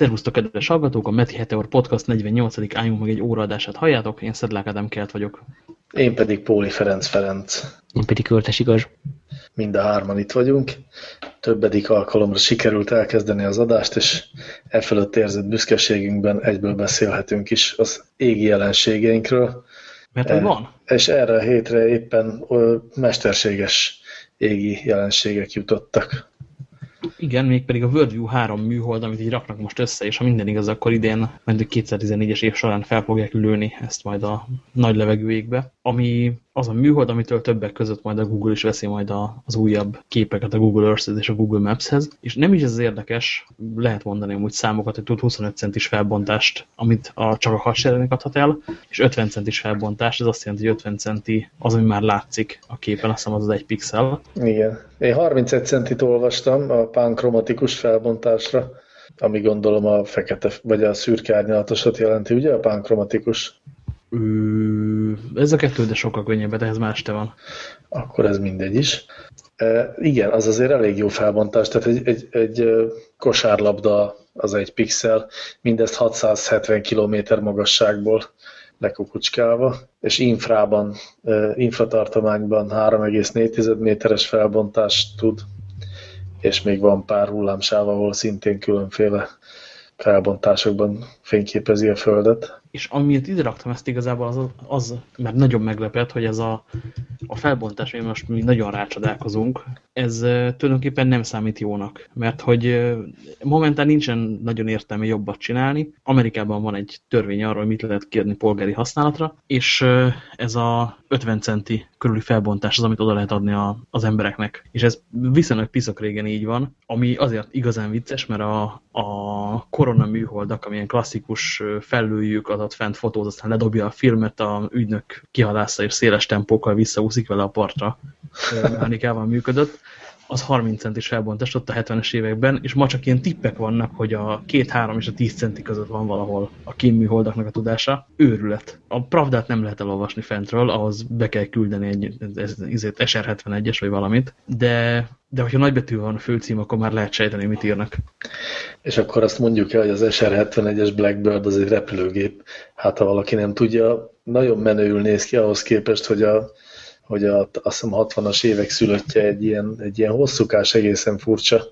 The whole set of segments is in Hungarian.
Szervusztok, kedves hallgatók! A Meti Heteor Podcast 48. álljunk meg egy óraadását halljátok. Én Szedlák Ádám Kelt vagyok. Én pedig Póli Ferenc Ferenc. Én pedig Költes Igaz. Mind a hárman itt vagyunk. Többedik alkalomra sikerült elkezdeni az adást, és e fölött érzett büszkeségünkben egyből beszélhetünk is az égi jelenségeinkről. Mert hogy van? És erre a hétre éppen ö, mesterséges égi jelenségek jutottak. Igen, mégpedig a Worldview 3 műhold, amit így raknak most össze, és ha minden igaz, akkor idén, majd 2014-es év során fel fogják lőni ezt majd a nagy levegőjékbe, ami az a műhold, amitől többek között majd a Google is veszi majd a, az újabb képeket a Google Earth-hez és a Google Maps-hez. És nem is ez érdekes, lehet mondani amúgy számokat, hogy tud 25 centis felbontást, amit a, csak a hadseregnek adhat el, és 50 centis felbontást, ez azt jelenti, hogy 50 centi az, ami már látszik a képen, azt az az egy pixel. Igen. Én 31 centit olvastam a pánkromatikus felbontásra, ami gondolom a fekete, vagy a szürke árnyalatosat jelenti, ugye a pánkromatikus? Ez a kettő, de sokkal könnyebb, de ez más te van. Akkor ez mindegy is. Igen, az azért elég jó felbontás, tehát egy, egy, egy kosárlabda az egy pixel, mindezt 670 km magasságból lekukucskálva, és infrában, infratartományban 3,4 méteres felbontást tud, és még van pár hullámsáv, ahol szintén különféle felbontásokban fényképezi a Földet. És amiért ide raktam ezt igazából az, az mert nagyon meglepett, hogy ez a, a felbontás, ami most mi nagyon rácsodálkozunk, ez tulajdonképpen nem számít jónak. Mert hogy momentán nincsen nagyon értelme jobbat csinálni. Amerikában van egy törvény arról, hogy mit lehet kérni polgári használatra, és ez a 50 centi körüli felbontás az, amit oda lehet adni a, az embereknek. És ez viszonylag piszak régen így van, ami azért igazán vicces, mert a, a korona műholdak, amilyen klasszikus fellőjük, adat fent fotóz, aztán ledobja a filmet, a ügynök kihalásza és széles tempókkal visszaúszik vele a partra. Mechanikával működött az 30 centis felbontás ott a 70-es években, és ma csak ilyen tippek vannak, hogy a 2-3 és a 10 centi között van valahol a kémműholdaknak a tudása. Őrület. A pravdát nem lehet elolvasni fentről, ahhoz be kell küldeni egy SR71-es vagy valamit, de, de hogyha nagybetű van a főcím, akkor már lehet sejteni, mit írnak. És akkor azt mondjuk el, hogy az SR71-es Blackbird az egy repülőgép. Hát ha valaki nem tudja, nagyon menőül néz ki ahhoz képest, hogy a hogy a, azt hiszem 60-as évek szülöttje egy ilyen, egy ilyen hosszúkás, egészen furcsa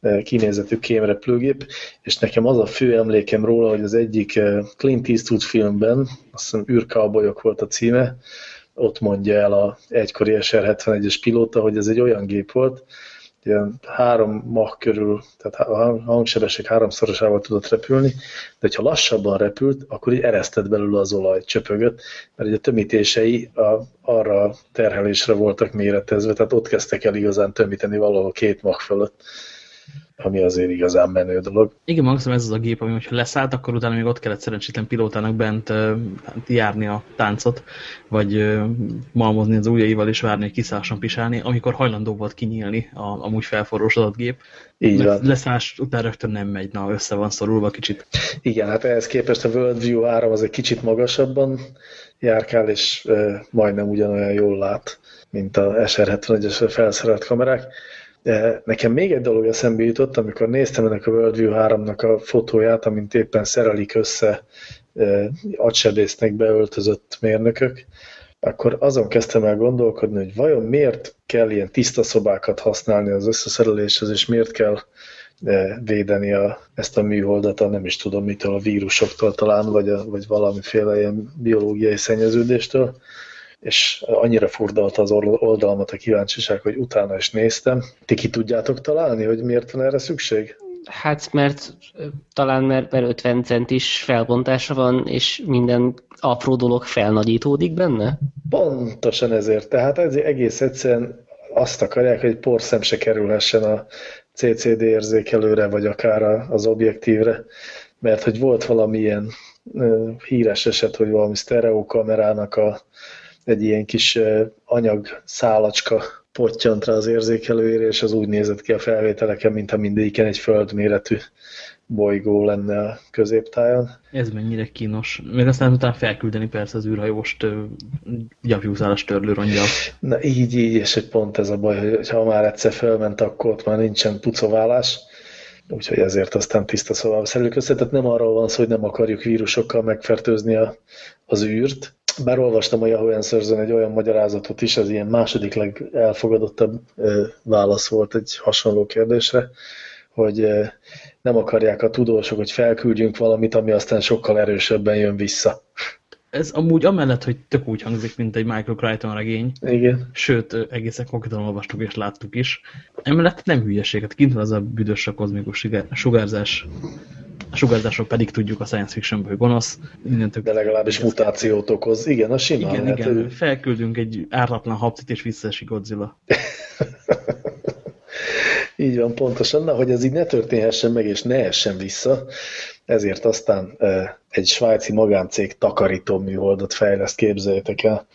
eh, kinézetű kémrepülőgép, és nekem az a fő emlékem róla, hogy az egyik eh, Clint Eastwood filmben, azt hiszem űrkalbolyok volt a címe, ott mondja el a egykori SR-71-es pilóta, hogy ez egy olyan gép volt, ilyen három mach körül, tehát a hangsebesség háromszorosával tudott repülni, de hogyha lassabban repült, akkor így eresztett belőle az olaj, csöpögött, mert a tömítései a, arra terhelésre voltak méretezve, tehát ott kezdtek el igazán tömíteni valahol két mach fölött ami azért igazán menő dolog. Igen, maximum ez az a gép, ami hogyha leszállt, akkor utána még ott kellett szerencsétlen pilótának bent uh, járni a táncot, vagy malmozni az ujjaival és várni, hogy kiszállasson pisálni, amikor hajlandó volt kinyílni a amúgy felforrósodott gép. Így van. Leszállás után rögtön nem megy, na össze van szorulva kicsit. Igen, hát ehhez képest a World View 3 az egy kicsit magasabban járkál, és majdnem ugyanolyan jól lát, mint a SR71-es felszerelt kamerák nekem még egy dolog eszembe jutott, amikor néztem ennek a Worldview 3-nak a fotóját, amint éppen szerelik össze e, agysebésznek beöltözött mérnökök, akkor azon kezdtem el gondolkodni, hogy vajon miért kell ilyen tiszta szobákat használni az összeszereléshez, és miért kell e, védeni a, ezt a műholdat, a nem is tudom mitől, a vírusoktól talán, vagy, a, vagy valamiféle ilyen biológiai szennyeződéstől és annyira furdalta az oldalamat a kíváncsiság, hogy utána is néztem. Ti ki tudjátok találni, hogy miért van erre szükség? Hát mert talán mert, mert 50 centis felbontása van, és minden apró dolog felnagyítódik benne? Pontosan ezért. Tehát ez egész egyszerűen azt akarják, hogy porszem se kerülhessen a CCD érzékelőre, vagy akár az objektívre, mert hogy volt valamilyen híres eset, hogy valami sztereokamerának a egy ilyen kis anyag szálacska pottyant rá az érzékelőére, és az úgy nézett ki a felvételeken, mintha mindegyiken egy földméretű bolygó lenne a középtájon. Ez mennyire kínos. Még aztán utána felküldeni persze az űrhajóst gyapjúszálas törlőrongyal. Na így, így, és egy pont ez a baj, hogy ha már egyszer felment, akkor ott már nincsen pucoválás, úgyhogy ezért aztán tiszta szóval szerelők össze. Tehát nem arról van szó, hogy nem akarjuk vírusokkal megfertőzni a, az űrt, bár olvastam a Yahoo answers egy olyan magyarázatot is, ez ilyen második legelfogadottabb válasz volt egy hasonló kérdésre, hogy nem akarják a tudósok, hogy felküldjünk valamit, ami aztán sokkal erősebben jön vissza. Ez amúgy amellett, hogy tök úgy hangzik, mint egy Michael Crichton regény. Igen. Sőt, egészen konkrétan olvastuk és láttuk is. Emellett nem hülyeséget, kint van az a büdös a kozmikus sugárzás. A sugárzásról pedig tudjuk a science fictionből, gonosz. Innentől De legalábbis mutációt okoz. Igen, a simán. Igen, lehet, igen. Felküldünk egy ártatlan hapcit, és visszaesik Godzilla. Így van, pontosan. Na, hogy ez így ne történhessen meg, és ne essen vissza, ezért aztán egy svájci magáncég takarító műholdat fejleszt, képzeljétek el,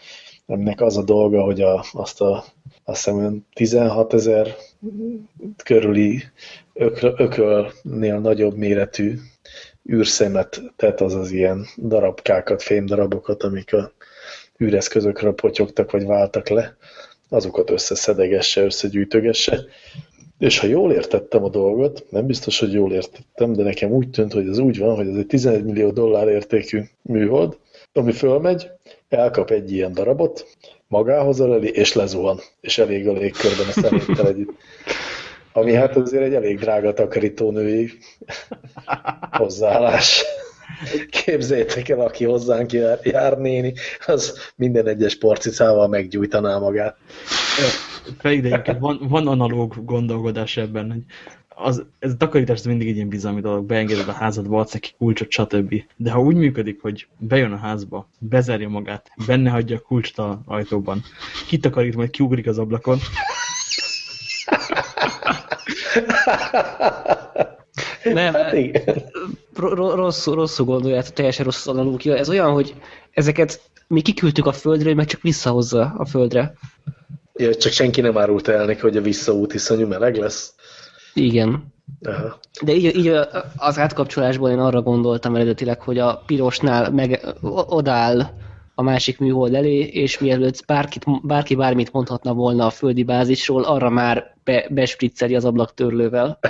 aminek az a dolga, hogy a, azt a azt hiszem 16 ezer körüli ökölnél nagyobb méretű űrszemet, tehát az az ilyen darabkákat, fémdarabokat, amik a űreszközökről potyogtak, vagy váltak le, azokat összeszedegesse, összegyűjtögesse, és ha jól értettem a dolgot, nem biztos, hogy jól értettem, de nekem úgy tűnt, hogy ez úgy van, hogy ez egy 11 millió dollár értékű műhold, ami fölmegy, elkap egy ilyen darabot, magához öleli, és lezuhan, és elég a légkörben a szeméttel együtt. Ami hát azért egy elég drága takarítónői hozzáállás. Képzeljétek el, aki hozzánk jár, jár néni, az minden egyes porcicával meggyújtaná magát. De van, van analóg gondolkodás ebben, hogy az, ez a takarítás ez mindig egy ilyen bizalmi dolog, beengeded a házadba, adsz neki kulcsot, stb. De ha úgy működik, hogy bejön a házba, bezárja magát, benne hagyja a kulcsot a ajtóban, kitakarít, majd kiugrik az ablakon, Nem, hát rosszul, rosszul gondolját, teljesen rossz analógia. Ez olyan, hogy ezeket mi kiküldtük a földre, meg csak visszahozza a földre. Ja, csak senki nem árult el neki, hogy a visszaút iszonyú meleg lesz. Igen. Aha. De így, így az átkapcsolásból én arra gondoltam eredetileg, hogy a pirosnál meg odáll a másik műhold elé, és mielőtt bárkit, bárki bármit mondhatna volna a földi bázisról, arra már be, bespricceli az ablaktörlővel.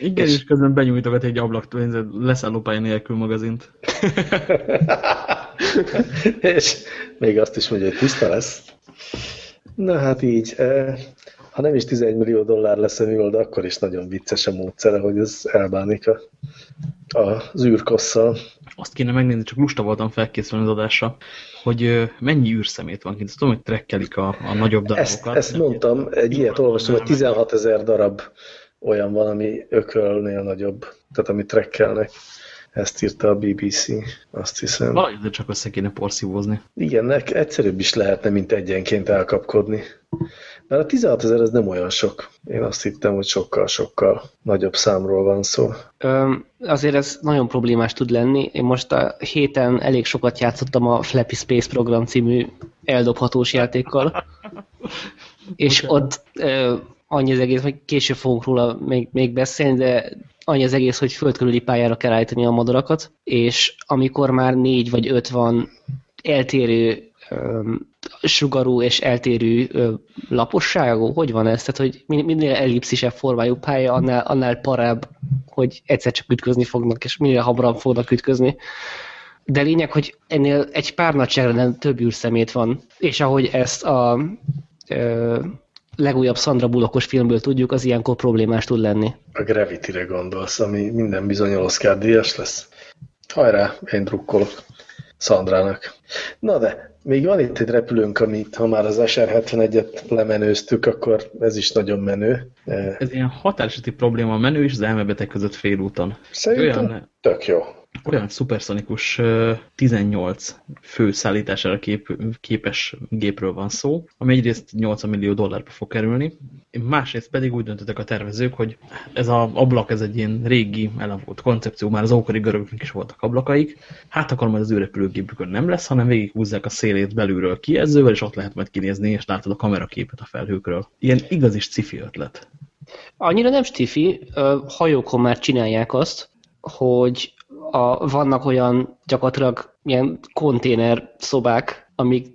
Igen, és, és közben benyújtogat egy ablaktörlőt, leszállópálya nélkül magazint. és még azt is mondja, hogy tiszta lesz. Na hát így, eh, ha nem is 11 millió dollár lesz a műhold, akkor is nagyon vicces a módszere, hogy ez elbánik a, a, az űrkosszal. Azt kéne megnézni, csak lusta voltam felkészülni az adásra, hogy mennyi űrszemét van kint. Tudom, hogy trekkelik a, a nagyobb darabokat. Ezt, ezt mondtam, egy ilyet olvastam, hogy 16 ezer darab olyan van, ami ökölnél nagyobb, tehát ami trekkelnek. Ezt írta a BBC, azt hiszem. Valahogy csak össze kéne porszívózni. Igen, egyszerűbb is lehetne, mint egyenként elkapkodni. Mert a 16 ezer ez nem olyan sok. Én azt hittem, hogy sokkal-sokkal nagyobb számról van szó. Ö, azért ez nagyon problémás tud lenni. Én most a héten elég sokat játszottam a Flappy Space Program című eldobhatós játékkal. és ott ö, annyi az egész, hogy később fogunk róla még, még beszélni, de annyi az egész, hogy földkörüli pályára kell állítani a madarakat, és amikor már négy vagy öt van eltérő sugarú és eltérő laposságú? Hogy van ez? Tehát, hogy minél ellipszisebb formájú pálya, annál, annál parább, hogy egyszer csak ütközni fognak, és minél hamarabb fognak ütközni. De lényeg, hogy ennél egy pár nagyságrenden több űrszemét van, és ahogy ezt a ö, legújabb Sandra Bullockos filmből tudjuk, az ilyenkor problémás tud lenni. A Gravity-re gondolsz, ami minden bizony Oscar díjas lesz. Hajrá, én drukkolok Szandrának. Na de, még van itt egy repülőnk, amit ha már az SR-71-et lemenőztük, akkor ez is nagyon menő. Ez ilyen hatáseti probléma a menő és az elmebeteg között félúton. Szerintem Olyan, tök jó olyan szuperszonikus 18 fő szállítására kép, képes gépről van szó, ami egyrészt 80 millió dollárba fog kerülni, másrészt pedig úgy döntöttek a tervezők, hogy ez az ablak, ez egy ilyen régi, elavult koncepció, már az ókori görögöknek is voltak ablakaik, hát akkor majd az ő repülőgépükön nem lesz, hanem végighúzzák a szélét belülről kijelzővel, és ott lehet majd kinézni, és látod a kameraképet a felhőkről. Ilyen igaz is cifi ötlet. Annyira nem stifi, hajókon már csinálják azt, hogy a, vannak olyan gyakorlatilag ilyen konténer szobák, amik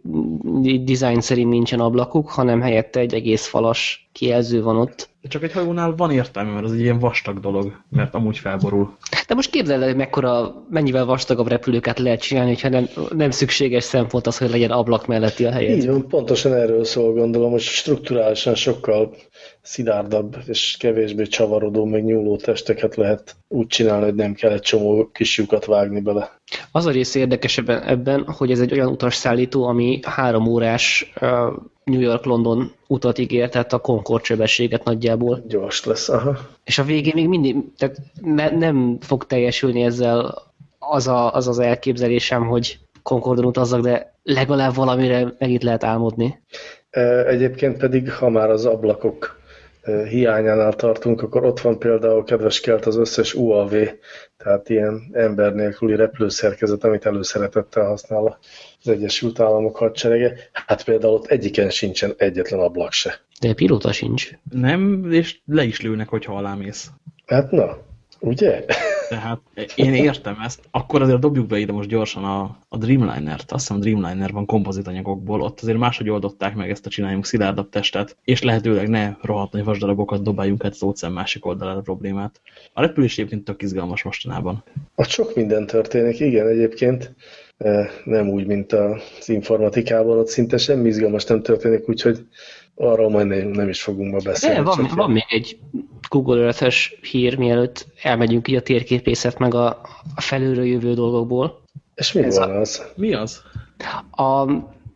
design szerint nincsen ablakuk, hanem helyette egy egész falas kijelző van ott. Csak egy hajónál van értelme, mert az egy ilyen vastag dolog, mert amúgy felborul. De most képzeld el, hogy mekkora, mennyivel vastagabb repülőket lehet csinálni, hogyha nem, nem szükséges szempont az, hogy legyen ablak melletti a helyed. Így van, pontosan erről szól gondolom, hogy strukturálisan sokkal szilárdabb és kevésbé csavarodó, meg nyúló testeket lehet úgy csinálni, hogy nem kell egy csomó kis lyukat vágni bele. Az a rész érdekes ebben, ebben, hogy ez egy olyan utasszállító, ami három órás uh, New York-London utat ígér, tehát a Concord sebességet nagyjából. Gyors lesz, aha. És a végén még mindig tehát ne, nem fog teljesülni ezzel az, a, az az elképzelésem, hogy Concordon utazzak, de legalább valamire megint lehet álmodni. Egyébként pedig, ha már az ablakok hiányánál tartunk, akkor ott van például, kedves kelt, az összes UAV, tehát ilyen ember nélküli repülőszerkezet, amit előszeretettel használ az Egyesült Államok hadserege. Hát például ott egyiken sincsen egyetlen ablak se. De pilóta sincs. Nem, és le is lőnek, hogyha alámész. Hát na, ugye? Tehát én értem ezt. Akkor azért dobjuk be ide most gyorsan a, a Dreamliner-t. Azt hiszem a Dreamliner van kompozitanyagokból. Ott azért máshogy oldották meg ezt a csináljunk szilárdabb testet, és lehetőleg ne rohadt nagy vasdarabokat dobáljunk át az óceán másik oldalára a problémát. A repülés egyébként tök izgalmas mostanában. Ott sok minden történik, igen, egyébként nem úgy, mint az informatikában, ott szinte semmi izgalmas nem történik, úgyhogy arról majd nem, nem is fogunk ma beszélni. De van, van még egy Google earth hír, mielőtt elmegyünk így a térképészet meg a, a felülről jövő dolgokból. És mi Ez van a, az? Mi az? A,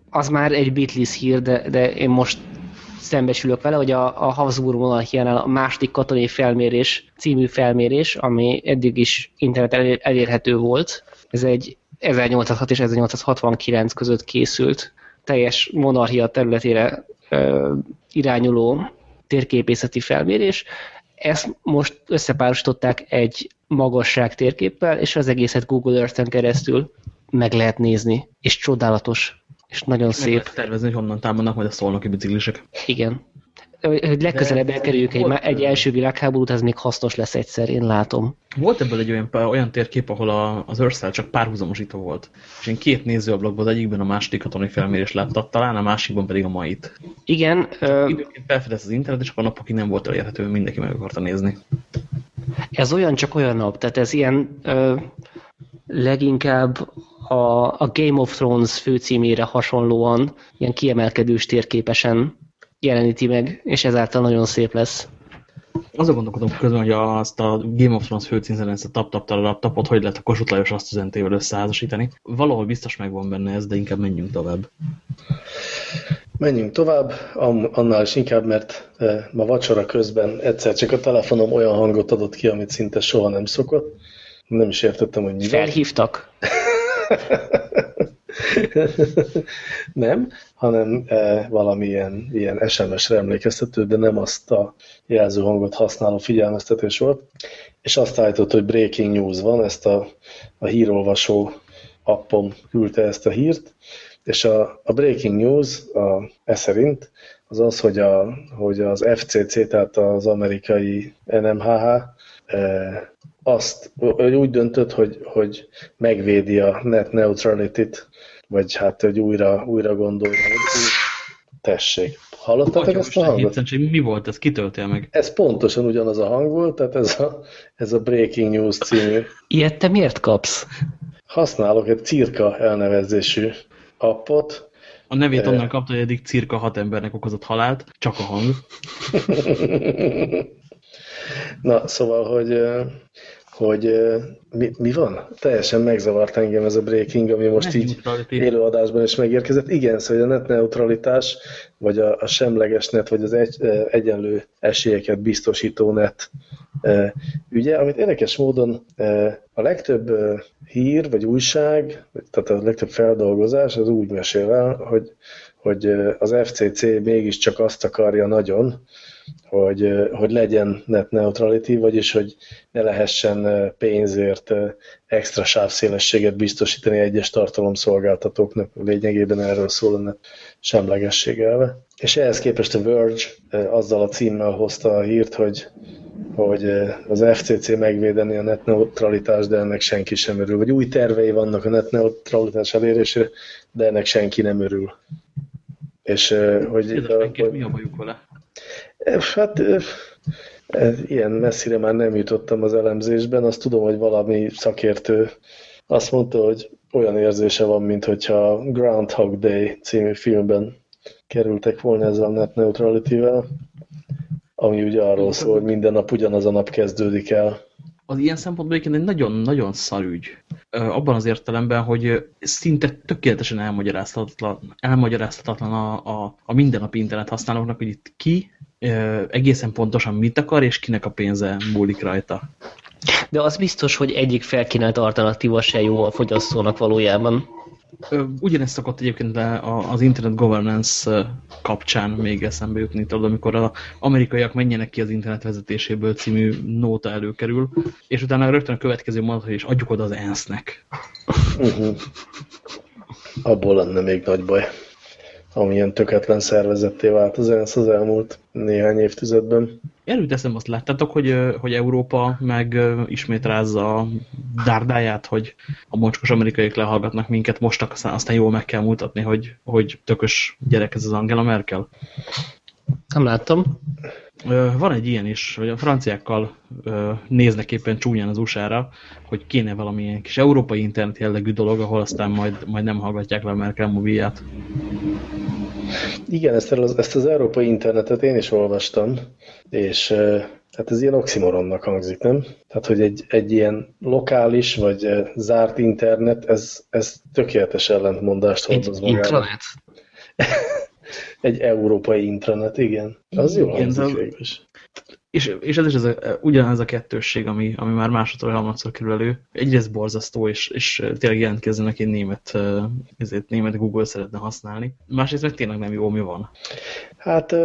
az már egy Beatles hír, de, de én most szembesülök vele, hogy a, a Habsburg monarchiánál a második katonai felmérés című felmérés, ami eddig is internet elérhető volt. Ez egy 1806 és 1869 között készült teljes monarchia területére ö, irányuló térképészeti felmérés. Ezt most összepárosították egy magasság térképpel, és az egészet Google Earth-en keresztül meg lehet nézni, és csodálatos, és nagyon meg szép. Lehet tervezni, hogy honnan támadnak majd a szolnoki biciklisek. Igen hogy legközelebb elkerüljük egy, egy első világháborút, ez még hasznos lesz egyszer, én látom. Volt ebből egy olyan, olyan térkép, ahol a, az Earth csak párhuzamosító volt. És én két nézőablakban, az egyikben a második katonai felmérés láttak, talán a másikban pedig a mait. Igen. Időként felfedez az internet, és akkor a napokig nem volt elérhető, mindenki meg akarta nézni. Ez olyan, csak olyan nap, tehát ez ilyen ö, leginkább a, a Game of Thrones főcímére hasonlóan ilyen kiemelkedős térképesen jeleníti meg, és ezáltal nagyon szép lesz. Azon gondolkodom közben, hogy azt a Game of Thrones főcímzen ezt a tap tap tap tapot hogy lehet a Kossuth Lajos azt üzentével összeházasítani. Valahol biztos megvan benne ez, de inkább menjünk tovább. Menjünk tovább, annál is inkább, mert e, ma vacsora közben egyszer csak a telefonom olyan hangot adott ki, amit szinte soha nem szokott. Nem is értettem, hogy mi Felhívtak. nem, hanem e, valamilyen ilyen SMS-re emlékeztető, de nem azt a jelzőhangot használó figyelmeztetés volt. És azt állított, hogy breaking news van, ezt a, a hírolvasó appom küldte ezt a hírt, és a, a breaking news a, e szerint az az, hogy, a, hogy az FCC, tehát az amerikai NMHH e, azt hogy úgy döntött, hogy, hogy megvédi a net neutrality-t vagy hát, hogy újra, újra gondolni. Tessék. Hallottatok ezt a hangot? Hittem, mi volt ez? Kitöltél meg? Ez pontosan ugyanaz a hang volt, tehát ez a, ez a Breaking News című. Ilyet te miért kapsz? Használok egy cirka elnevezésű appot. A nevét onnan kapta, hogy eddig cirka hat embernek okozott halált, csak a hang. Na, szóval, hogy hogy mi, mi van? Teljesen megzavart engem ez a breaking, ami most így élőadásban is megérkezett. Igen, szóval a net neutralitás, vagy a, a semleges net, vagy az egy, egyenlő esélyeket biztosító net ügye, amit érdekes módon a legtöbb hír, vagy újság, tehát a legtöbb feldolgozás az úgy mesél el, hogy, hogy az FCC mégiscsak azt akarja nagyon, hogy, hogy legyen net neutrality, vagyis hogy ne lehessen pénzért extra sávszélességet biztosítani egyes tartalomszolgáltatóknak. Lényegében erről szól a net semlegesség elve. És ehhez képest a Verge azzal a címmel hozta a hírt, hogy, hogy az FCC megvédeni a net neutralitást, de ennek senki sem örül. Vagy új tervei vannak a net neutralitás elérésére, de ennek senki nem örül. És hogy, hogy mi a bajuk vele? Hát ilyen messzire már nem jutottam az elemzésben, azt tudom, hogy valami szakértő azt mondta, hogy olyan érzése van, mint hogyha Groundhog Day című filmben kerültek volna ezzel a net neutrality-vel, ami ugye arról szól, hogy minden nap ugyanaz a nap kezdődik el. Az ilyen szempontból egyébként egy nagyon-nagyon szar ügy. Abban az értelemben, hogy szinte tökéletesen elmagyarázhatatlan, elmagyarázhatatlan a, a, a mindennapi internet használóknak, hogy itt ki egészen pontosan mit akar, és kinek a pénze múlik rajta. De az biztos, hogy egyik felkínált alternatíva se jó a fogyasztónak valójában. Ugyanezt szokott egyébként az Internet Governance kapcsán még eszembe jutni, tudod, amikor az amerikaiak menjenek ki az internet vezetéséből című nóta előkerül, és utána rögtön a következő mondat, hogy is adjuk oda az ENSZ-nek. Uh -huh. Abból lenne még nagy baj amilyen töketlen szervezetté vált az ENSZ az elmúlt néhány évtizedben. Erőt eszem azt láttátok, hogy, hogy Európa meg ismét rázza a dárdáját, hogy a mocskos amerikaiak lehallgatnak minket, most aztán, aztán jól meg kell mutatni, hogy, hogy tökös gyerek ez az Angela Merkel. Nem láttam. Van egy ilyen is, hogy a franciákkal néznek éppen csúnyán az USA-ra, hogy kéne valamilyen kis európai internet jellegű dolog, ahol aztán majd, majd nem hallgatják le a Merkel mobilját. Igen, ezt az, ezt az európai internetet én is olvastam, és hát ez ilyen oximoronnak hangzik, nem? Tehát, hogy egy, egy ilyen lokális vagy zárt internet, ez, ez tökéletes ellentmondást hordoz magában. Intranet? egy európai intranet, igen. Az jó hangzik végül És, és ez is ez a, ugyanaz a kettősség, ami, ami már másodszor, harmadszor kerül elő. Egyrészt borzasztó, és, és tényleg jelentkezzenek egy német, ezért német Google szeretne használni. Másrészt meg tényleg nem jó, mi van. Hát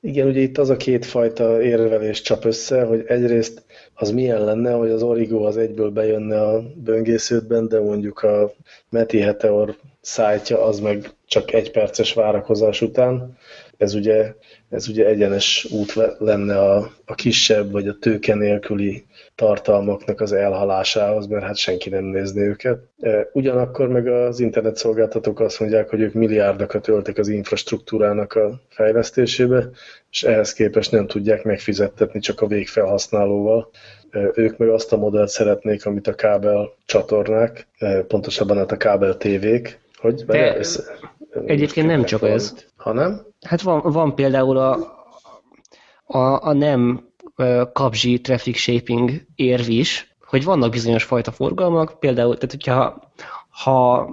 igen, ugye itt az a kétfajta érvelés csap össze, hogy egyrészt az milyen lenne, hogy az Origo az egyből bejönne a böngésződben, de mondjuk a Meti Heteor szájtja az meg csak egy perces várakozás után. Ez ugye, ez ugye egyenes út lenne a, a kisebb vagy a tőke nélküli tartalmaknak az elhalásához, mert hát senki nem nézni őket. E, ugyanakkor meg az internetszolgáltatók azt mondják, hogy ők milliárdokat öltek az infrastruktúrának a fejlesztésébe, és ehhez képest nem tudják megfizettetni csak a végfelhasználóval. E, ők meg azt a modellt szeretnék, amit a kábel csatornák, e, pontosabban hát a kábel tévék, hogy De össze, egyébként nem csak ez. Hanem? Hát van, van például a, a, a nem kapzsi traffic shaping érv is, hogy vannak bizonyos fajta forgalmak, például, tehát hogyha ha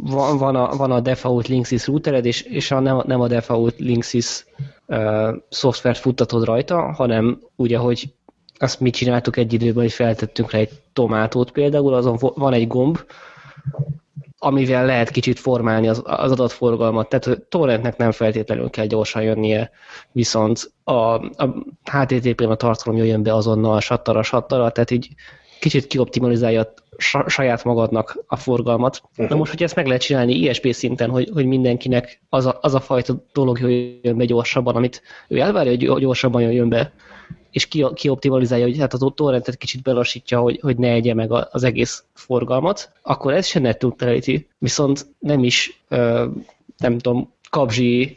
van, van, a, van a default Linksys routered, és, és a, nem, nem a default Linksys uh, szoftvert futtatod rajta, hanem ugye, hogy azt mi csináltuk egy időben, hogy feltettünk rá egy tomátót például, azon van egy gomb, amivel lehet kicsit formálni az, az adatforgalmat. Tehát torrentnek nem feltétlenül kell gyorsan jönnie, viszont a, a HTTP-n a tartalom jöjjön be azonnal sattara sattara, tehát így kicsit kioptimalizálja saját magadnak a forgalmat. Uh-huh. Na most, hogy ezt meg lehet csinálni ISP szinten, hogy, hogy mindenkinek az a, az a fajta dolog jöjjön be gyorsabban, amit ő elvárja, hogy gyorsabban jöjjön be, és ki, kioptimalizálja, hogy hát a torrentet kicsit belassítja, hogy, hogy ne egye meg az egész forgalmat, akkor ez se net neutrality, viszont nem is, nem tudom, kapzsi,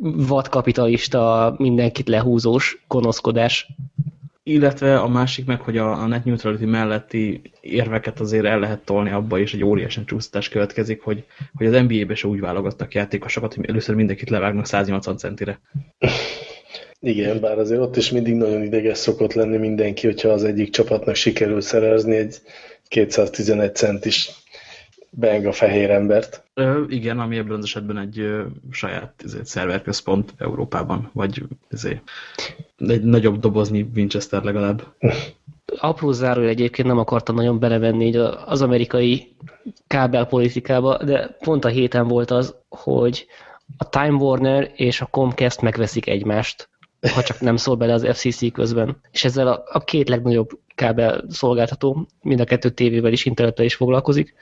vadkapitalista, mindenkit lehúzós gonoszkodás. Illetve a másik meg, hogy a, a net neutrality melletti érveket azért el lehet tolni abba, és egy óriási csúsztatás következik, hogy, hogy az NBA-be se úgy válogattak játékosokat, hogy először mindenkit levágnak 180 centire. Igen, bár azért ott is mindig nagyon ideges szokott lenni mindenki, hogyha az egyik csapatnak sikerül szerezni egy 211 centis beng a fehér embert. Ö, igen, ami ebben az esetben egy ö, saját ezért, szerverközpont Európában, vagy ezért, egy nagyobb dobozni Winchester legalább. Apró zárója egyébként nem akartam nagyon belevenni az amerikai kábelpolitikába, de pont a héten volt az, hogy a Time Warner és a Comcast megveszik egymást ha csak nem szól bele az FCC közben. És ezzel a, a két legnagyobb kábel szolgáltató, mind a kettő tévével is, internettel is foglalkozik,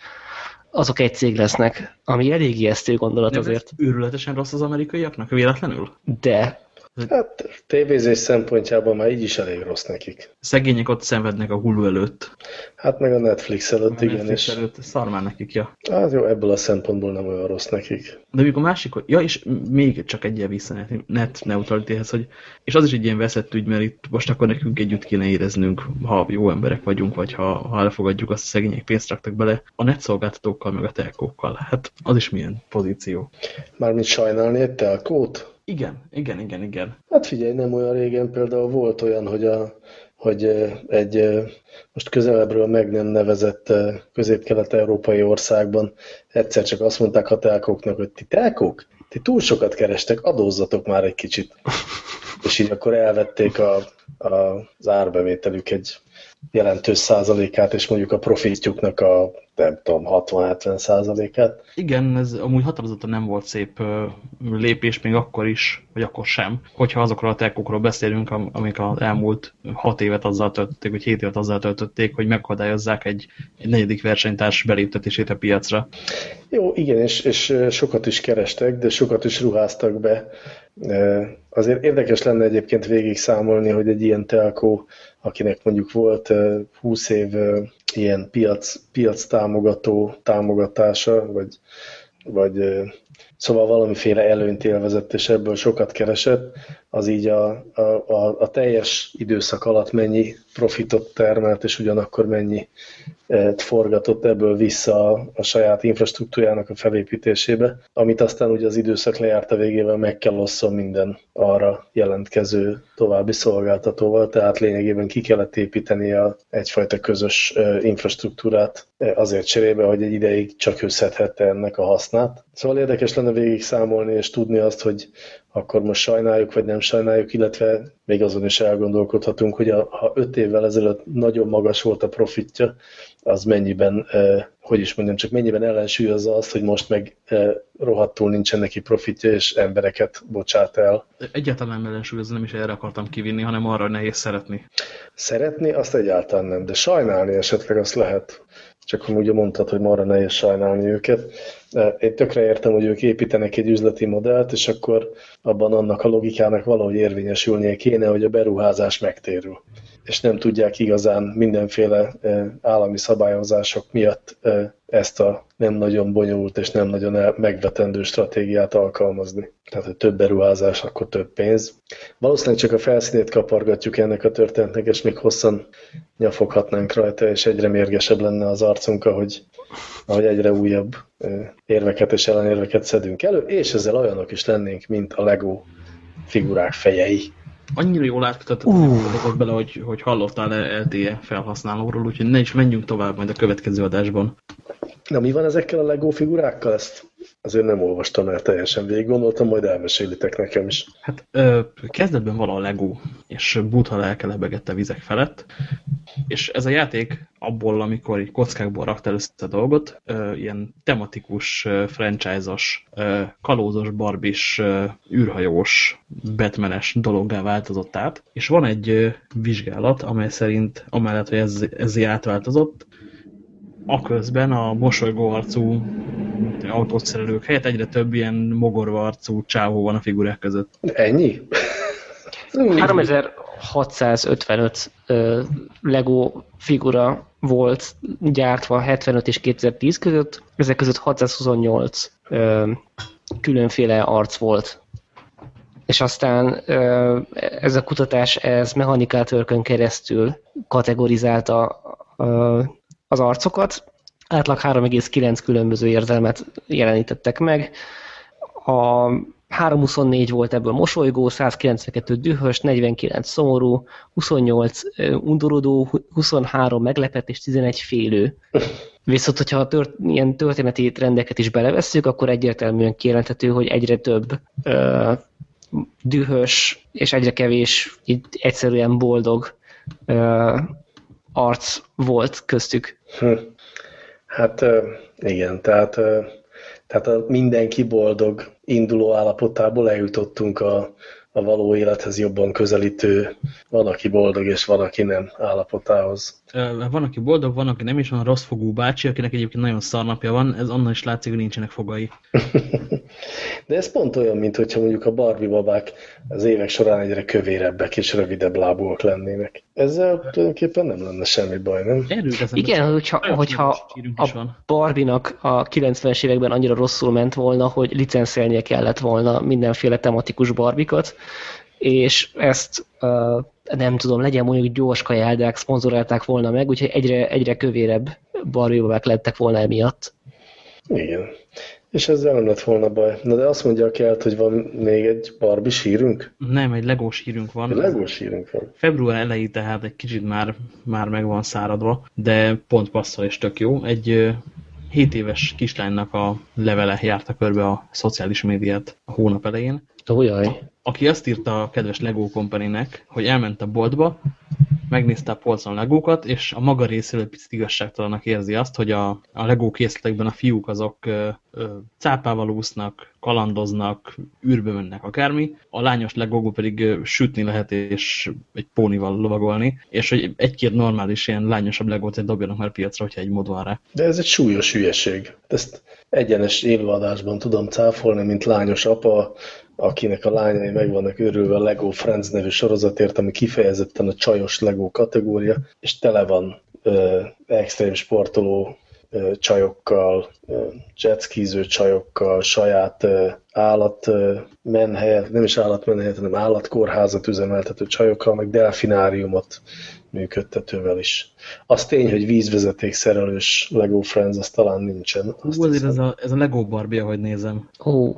azok egy cég lesznek, ami elég ijesztő gondolat Nem azért. őrületesen rossz az amerikaiaknak, véletlenül? De Hát tévézés szempontjában már így is elég rossz nekik. Szegények ott szenvednek a Hulu előtt. Hát meg a Netflix előtt, A igen. Netflix És, előtt szar már nekik, ja. hát jó, ebből a szempontból nem olyan rossz nekik. De még a másik, hogy, ja, és még csak egy ilyen vissza net- neutralitéhez, hogy, és az is egy ilyen veszett ügy, mert itt most akkor nekünk együtt kéne éreznünk, ha jó emberek vagyunk, vagy ha, ha elfogadjuk azt, a szegények pénzt raktak bele, a netszolgáltatókkal, meg a telkókkal. Hát az is milyen pozíció. Mármint sajnálni egy telkót? Igen, igen, igen, igen. Hát figyelj, nem olyan régen például volt olyan, hogy, a, hogy egy most közelebbről meg nem nevezett közép-kelet-európai országban egyszer csak azt mondták a telkóknak, hogy ti telkók, ti túl sokat kerestek, adózzatok már egy kicsit. És így akkor elvették a, a, az árbevételük egy jelentős százalékát, és mondjuk a profitjuknak a, nem tudom, 60-70 százalékát. Igen, ez amúgy határozottan nem volt szép lépés még akkor is, vagy akkor sem, hogyha azokról a telkokról beszélünk, am- amik az elmúlt hat évet azzal töltötték, vagy hét évet azzal töltötték, hogy megakadályozzák egy, egy negyedik versenytárs beléptetését a piacra. Jó, igen, és, és sokat is kerestek, de sokat is ruháztak be. Azért érdekes lenne egyébként végig számolni, hogy egy ilyen telkó, akinek mondjuk volt ö, 20 év ilyen piac, piac támogató támogatása, vagy, vagy szóval valamiféle előnyt élvezett, és ebből sokat keresett, az így a, a, a, a teljes időszak alatt mennyi profitot termelt, és ugyanakkor mennyi eh, forgatott ebből vissza a, a saját infrastruktúrájának a felépítésébe, amit aztán ugye az időszak lejárta végével meg kell osszon minden arra jelentkező további szolgáltatóval, tehát lényegében ki kellett építeni a, egyfajta közös eh, infrastruktúrát eh, azért cserébe, hogy egy ideig csak ő ennek a hasznát. Szóval érdekes lenne végig számolni és tudni azt, hogy akkor most sajnáljuk, vagy nem sajnáljuk, illetve még azon is elgondolkodhatunk, hogy a, ha öt évvel ezelőtt nagyon magas volt a profitja, az mennyiben, eh, hogy is mondjam, csak mennyiben ellensúlyozza azt, hogy most meg eh, rohadtul nincsen neki profitja, és embereket bocsát el. Egyáltalán nem ellensúlyozó, nem is erre akartam kivinni, hanem arra nehéz szeretni. Szeretni, azt egyáltalán nem, de sajnálni esetleg azt lehet. Csak hogy ugye mondtad, hogy marra nehéz sajnálni őket. Én tökre értem, hogy ők építenek egy üzleti modellt, és akkor abban annak a logikának valahogy érvényesülnie kéne, hogy a beruházás megtérül. És nem tudják igazán mindenféle állami szabályozások miatt ezt a nem nagyon bonyolult és nem nagyon megvetendő stratégiát alkalmazni. Tehát, hogy több beruházás, akkor több pénz. Valószínűleg csak a felszínét kapargatjuk ennek a történetnek, és még hosszan nyafoghatnánk rajta, és egyre mérgesebb lenne az arcunk, ahogy, ahogy egyre újabb érveket és ellenérveket szedünk elő, és ezzel olyanok is lennénk, mint a Lego figurák fejei. Annyira jól átkötötted uh. bele, hogy, hogy hallottál LTE felhasználóról, úgyhogy ne is menjünk tovább majd a következő adásban. Na, mi van ezekkel a Lego figurákkal? Ezt azért nem olvastam el teljesen végig, gondoltam, majd elmesélitek nekem is. Hát ö, kezdetben vala a Lego, és Butha lelke lebegette vizek felett, és ez a játék abból, amikor így kockákból rakt először a dolgot, ö, ilyen tematikus, franchise-os, kalózos, barbis, ö, űrhajós, batmanes dologgá változott át, és van egy ö, vizsgálat, amely szerint, amellett, hogy ez, ez átváltozott, aközben a mosolygó arcú autószerelők helyett egyre több ilyen mogorva arcú csávó van a figurák között. Ennyi? 3655 ö, Lego figura volt gyártva 75 és 2010 között, ezek között 628 ö, különféle arc volt. És aztán ö, ez a kutatás ez mechanikátorkön keresztül kategorizálta az arcokat, átlag 3,9 különböző érzelmet jelenítettek meg. A 324 volt ebből mosolygó, 192 dühös, 49 szomorú, 28 ö, undorodó, 23 meglepett és 11 félő. Viszont, hogyha a tört, ilyen történeti trendeket is belevesszük, akkor egyértelműen kijelenthető, hogy egyre több ö, dühös és egyre kevés, így egyszerűen boldog ö, arc volt köztük. Hm. Hát igen, tehát, tehát a mindenki boldog induló állapotából eljutottunk a, a való élethez jobban közelítő, van, aki boldog, és van, aki nem állapotához. Van, aki boldog, van, aki nem, is van a rossz fogú bácsi, akinek egyébként nagyon szarnapja van, ez onnan is látszik, hogy nincsenek fogai. De ez pont olyan, mint hogyha mondjuk a Barbie babák az évek során egyre kövérebbek és rövidebb lábúak lennének. Ezzel tulajdonképpen nem lenne semmi baj, nem? Igen, hogyha, hogyha a Barbie-nak a 90-es években annyira rosszul ment volna, hogy licenszelnie kellett volna mindenféle tematikus barbikot, és ezt uh, nem tudom, legyen mondjuk gyors kajáldák, szponzorálták volna meg, úgyhogy egyre, egyre kövérebb barbie lettek volna emiatt. Igen. És ezzel nem lett volna baj. Na de azt mondja a kelt, hogy van még egy Barbie sírünk? Nem, egy Lego sírünk van. Egy Lego sírünk van. Február elejé tehát egy kicsit már, már meg van száradva, de pont passzol és tök jó. Egy 7 éves kislánynak a levele járta körbe a szociális médiát a hónap elején. Ujjaj. Aki azt írta a kedves Lego Company-nek, hogy elment a boltba, megnézte a polcon legókat, és a maga részéről picit igazságtalanak érzi azt, hogy a, a legó készletekben a fiúk azok ö, ö, cápával úsznak, kalandoznak, űrbe mennek akármi, a lányos legókból pedig ö, sütni lehet és egy pónival lovagolni, és hogy egy-két normális ilyen lányosabb legót dobjanak már piacra, hogyha egy mód van rá. De ez egy súlyos hülyeség. Ezt egyenes élőadásban tudom cáfolni, mint lányos apa, akinek a lányai meg vannak őrülve a Lego Friends nevű sorozatért, ami kifejezetten a csajos Lego kategória, és tele van ö, extrém sportoló ö, csajokkal, ö, jetskiző csajokkal, saját ö, állat menhelyet, nem is állat menhelyet, hanem állatkórházat üzemeltető csajokkal, meg delfináriumot működtetővel is. Az tény, hogy vízvezeték szerelős Lego Friends, az talán nincsen. Hú, azért ez a, ez a Lego Barbie, ahogy nézem. Ó,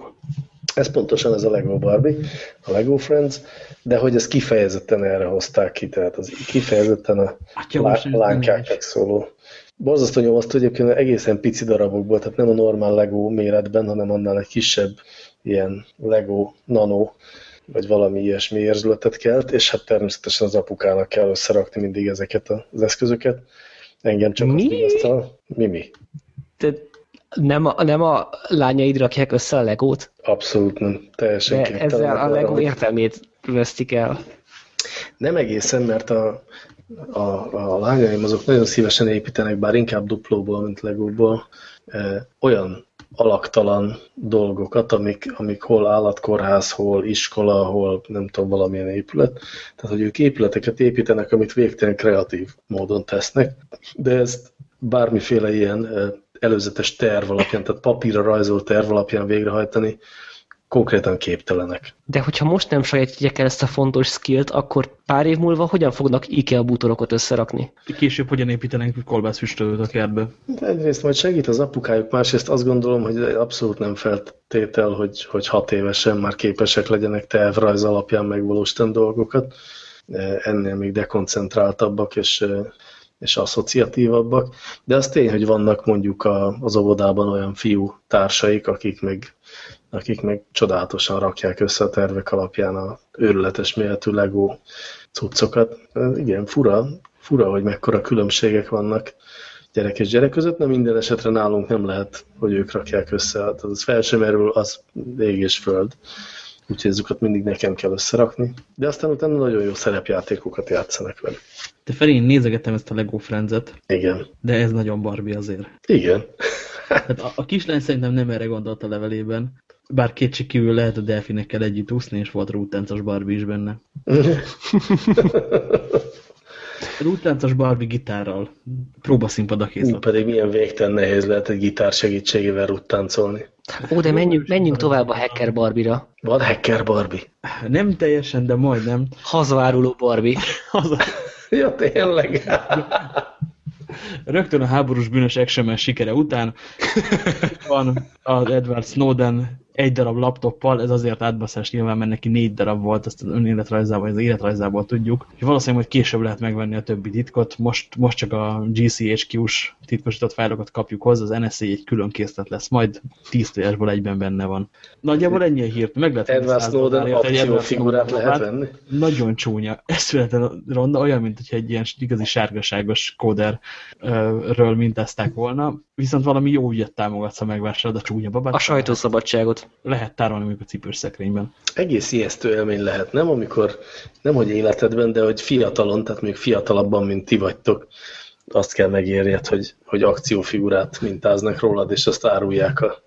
ez pontosan ez a Lego Barbie, a Lego Friends, de hogy ezt kifejezetten erre hozták ki, tehát az kifejezetten a lá lánykáknak szóló. Borzasztó nyomaszt, hogy egyébként egészen pici darabokból, tehát nem a normál Lego méretben, hanem annál egy kisebb ilyen Lego Nano, vagy valami ilyesmi érzületet kelt, és hát természetesen az apukának kell összerakni mindig ezeket az eszközöket. Engem csak mi? azt a... Mi mi? Te nem a, nem a lányaid rakják össze a legót? Abszolút nem. Teljesen De ezzel a legó értelmét vesztik el. Nem egészen, mert a, a, a lányaim azok nagyon szívesen építenek, bár inkább duplóból, mint legóból, e, olyan alaktalan dolgokat, amik, amik hol állatkórház, hol iskola, hol nem tudom, valamilyen épület. Tehát, hogy ők épületeket építenek, amit végtelen kreatív módon tesznek, de ezt bármiféle ilyen előzetes terv alapján, tehát papírra rajzolt terv alapján végrehajtani, konkrétan képtelenek. De hogyha most nem sajátítják el ezt a fontos skillt, akkor pár év múlva hogyan fognak IKEA bútorokat összerakni? Később hogyan építenek kolbászfüstölőt a kertbe? De egyrészt majd segít az apukájuk, másrészt azt gondolom, hogy abszolút nem feltétel, hogy, hogy hat évesen már képesek legyenek tervrajz alapján megvalósítani dolgokat. Ennél még dekoncentráltabbak, és és asszociatívabbak, de az tény, hogy vannak mondjuk a, az óvodában olyan fiú társaik, akik meg, akik meg csodálatosan rakják össze a tervek alapján a őrületes méretű Lego cuccokat. Igen, fura, fura, hogy mekkora különbségek vannak gyerek és gyerek között, de minden esetre nálunk nem lehet, hogy ők rakják össze. Tehát az fel az ég és föld. Úgyhogy ezeket mindig nekem kell összerakni. De aztán utána nagyon jó szerepjátékokat játszanak vele. De Feri, én nézegettem ezt a Lego Friends-et. Igen. De ez nagyon Barbie azért. Igen. Tehát a, a kislány szerintem nem erre gondolt a levelében. Bár kétségkívül lehet a delfinekkel együtt úszni, és volt rúttáncos Barbie is benne. Rútláncos Barbie gitárral. Próbaszínpad a készlet. Pedig milyen végtelen nehéz lehet egy gitár segítségével ruttáncolni. Ó, de menjünk, menjünk tovább a Hacker Barbie-ra. Van Hacker Barbie? Nem teljesen, de majdnem. Hazváruló Barbie. Haza... ja, tényleg. Rögtön a háborús bűnös action sikere után van az Edward Snowden egy darab laptoppal, ez azért átbaszás nyilván, mert neki négy darab volt, ezt az önéletrajzából, az életrajzából tudjuk. És valószínűleg, hogy később lehet megvenni a többi titkot, most, most csak a GCHQ-s titkosított fájlokat kapjuk hozzá, az NSA egy külön készlet lesz, majd 10 tojásból egyben benne van. Nagyjából ennyi a hírt, meg lehet Edward Snowden akciófigurát lehet venni. Nagyon csúnya. Eszületlen ronda, olyan, mint hogyha egy ilyen igazi sárgaságos kóderről mintázták volna. Viszont valami jó ügyet támogatsz, ha megvásárolod a csúnya babát. A sajtószabadságot. Lehet tárolni mondjuk a cipős szekrényben. Egész ijesztő élmény lehet, nem? Amikor, nem hogy életedben, de hogy fiatalon, tehát még fiatalabban, mint ti vagytok, azt kell megérjed, hogy, hogy akciófigurát mintáznak rólad, és azt árulják a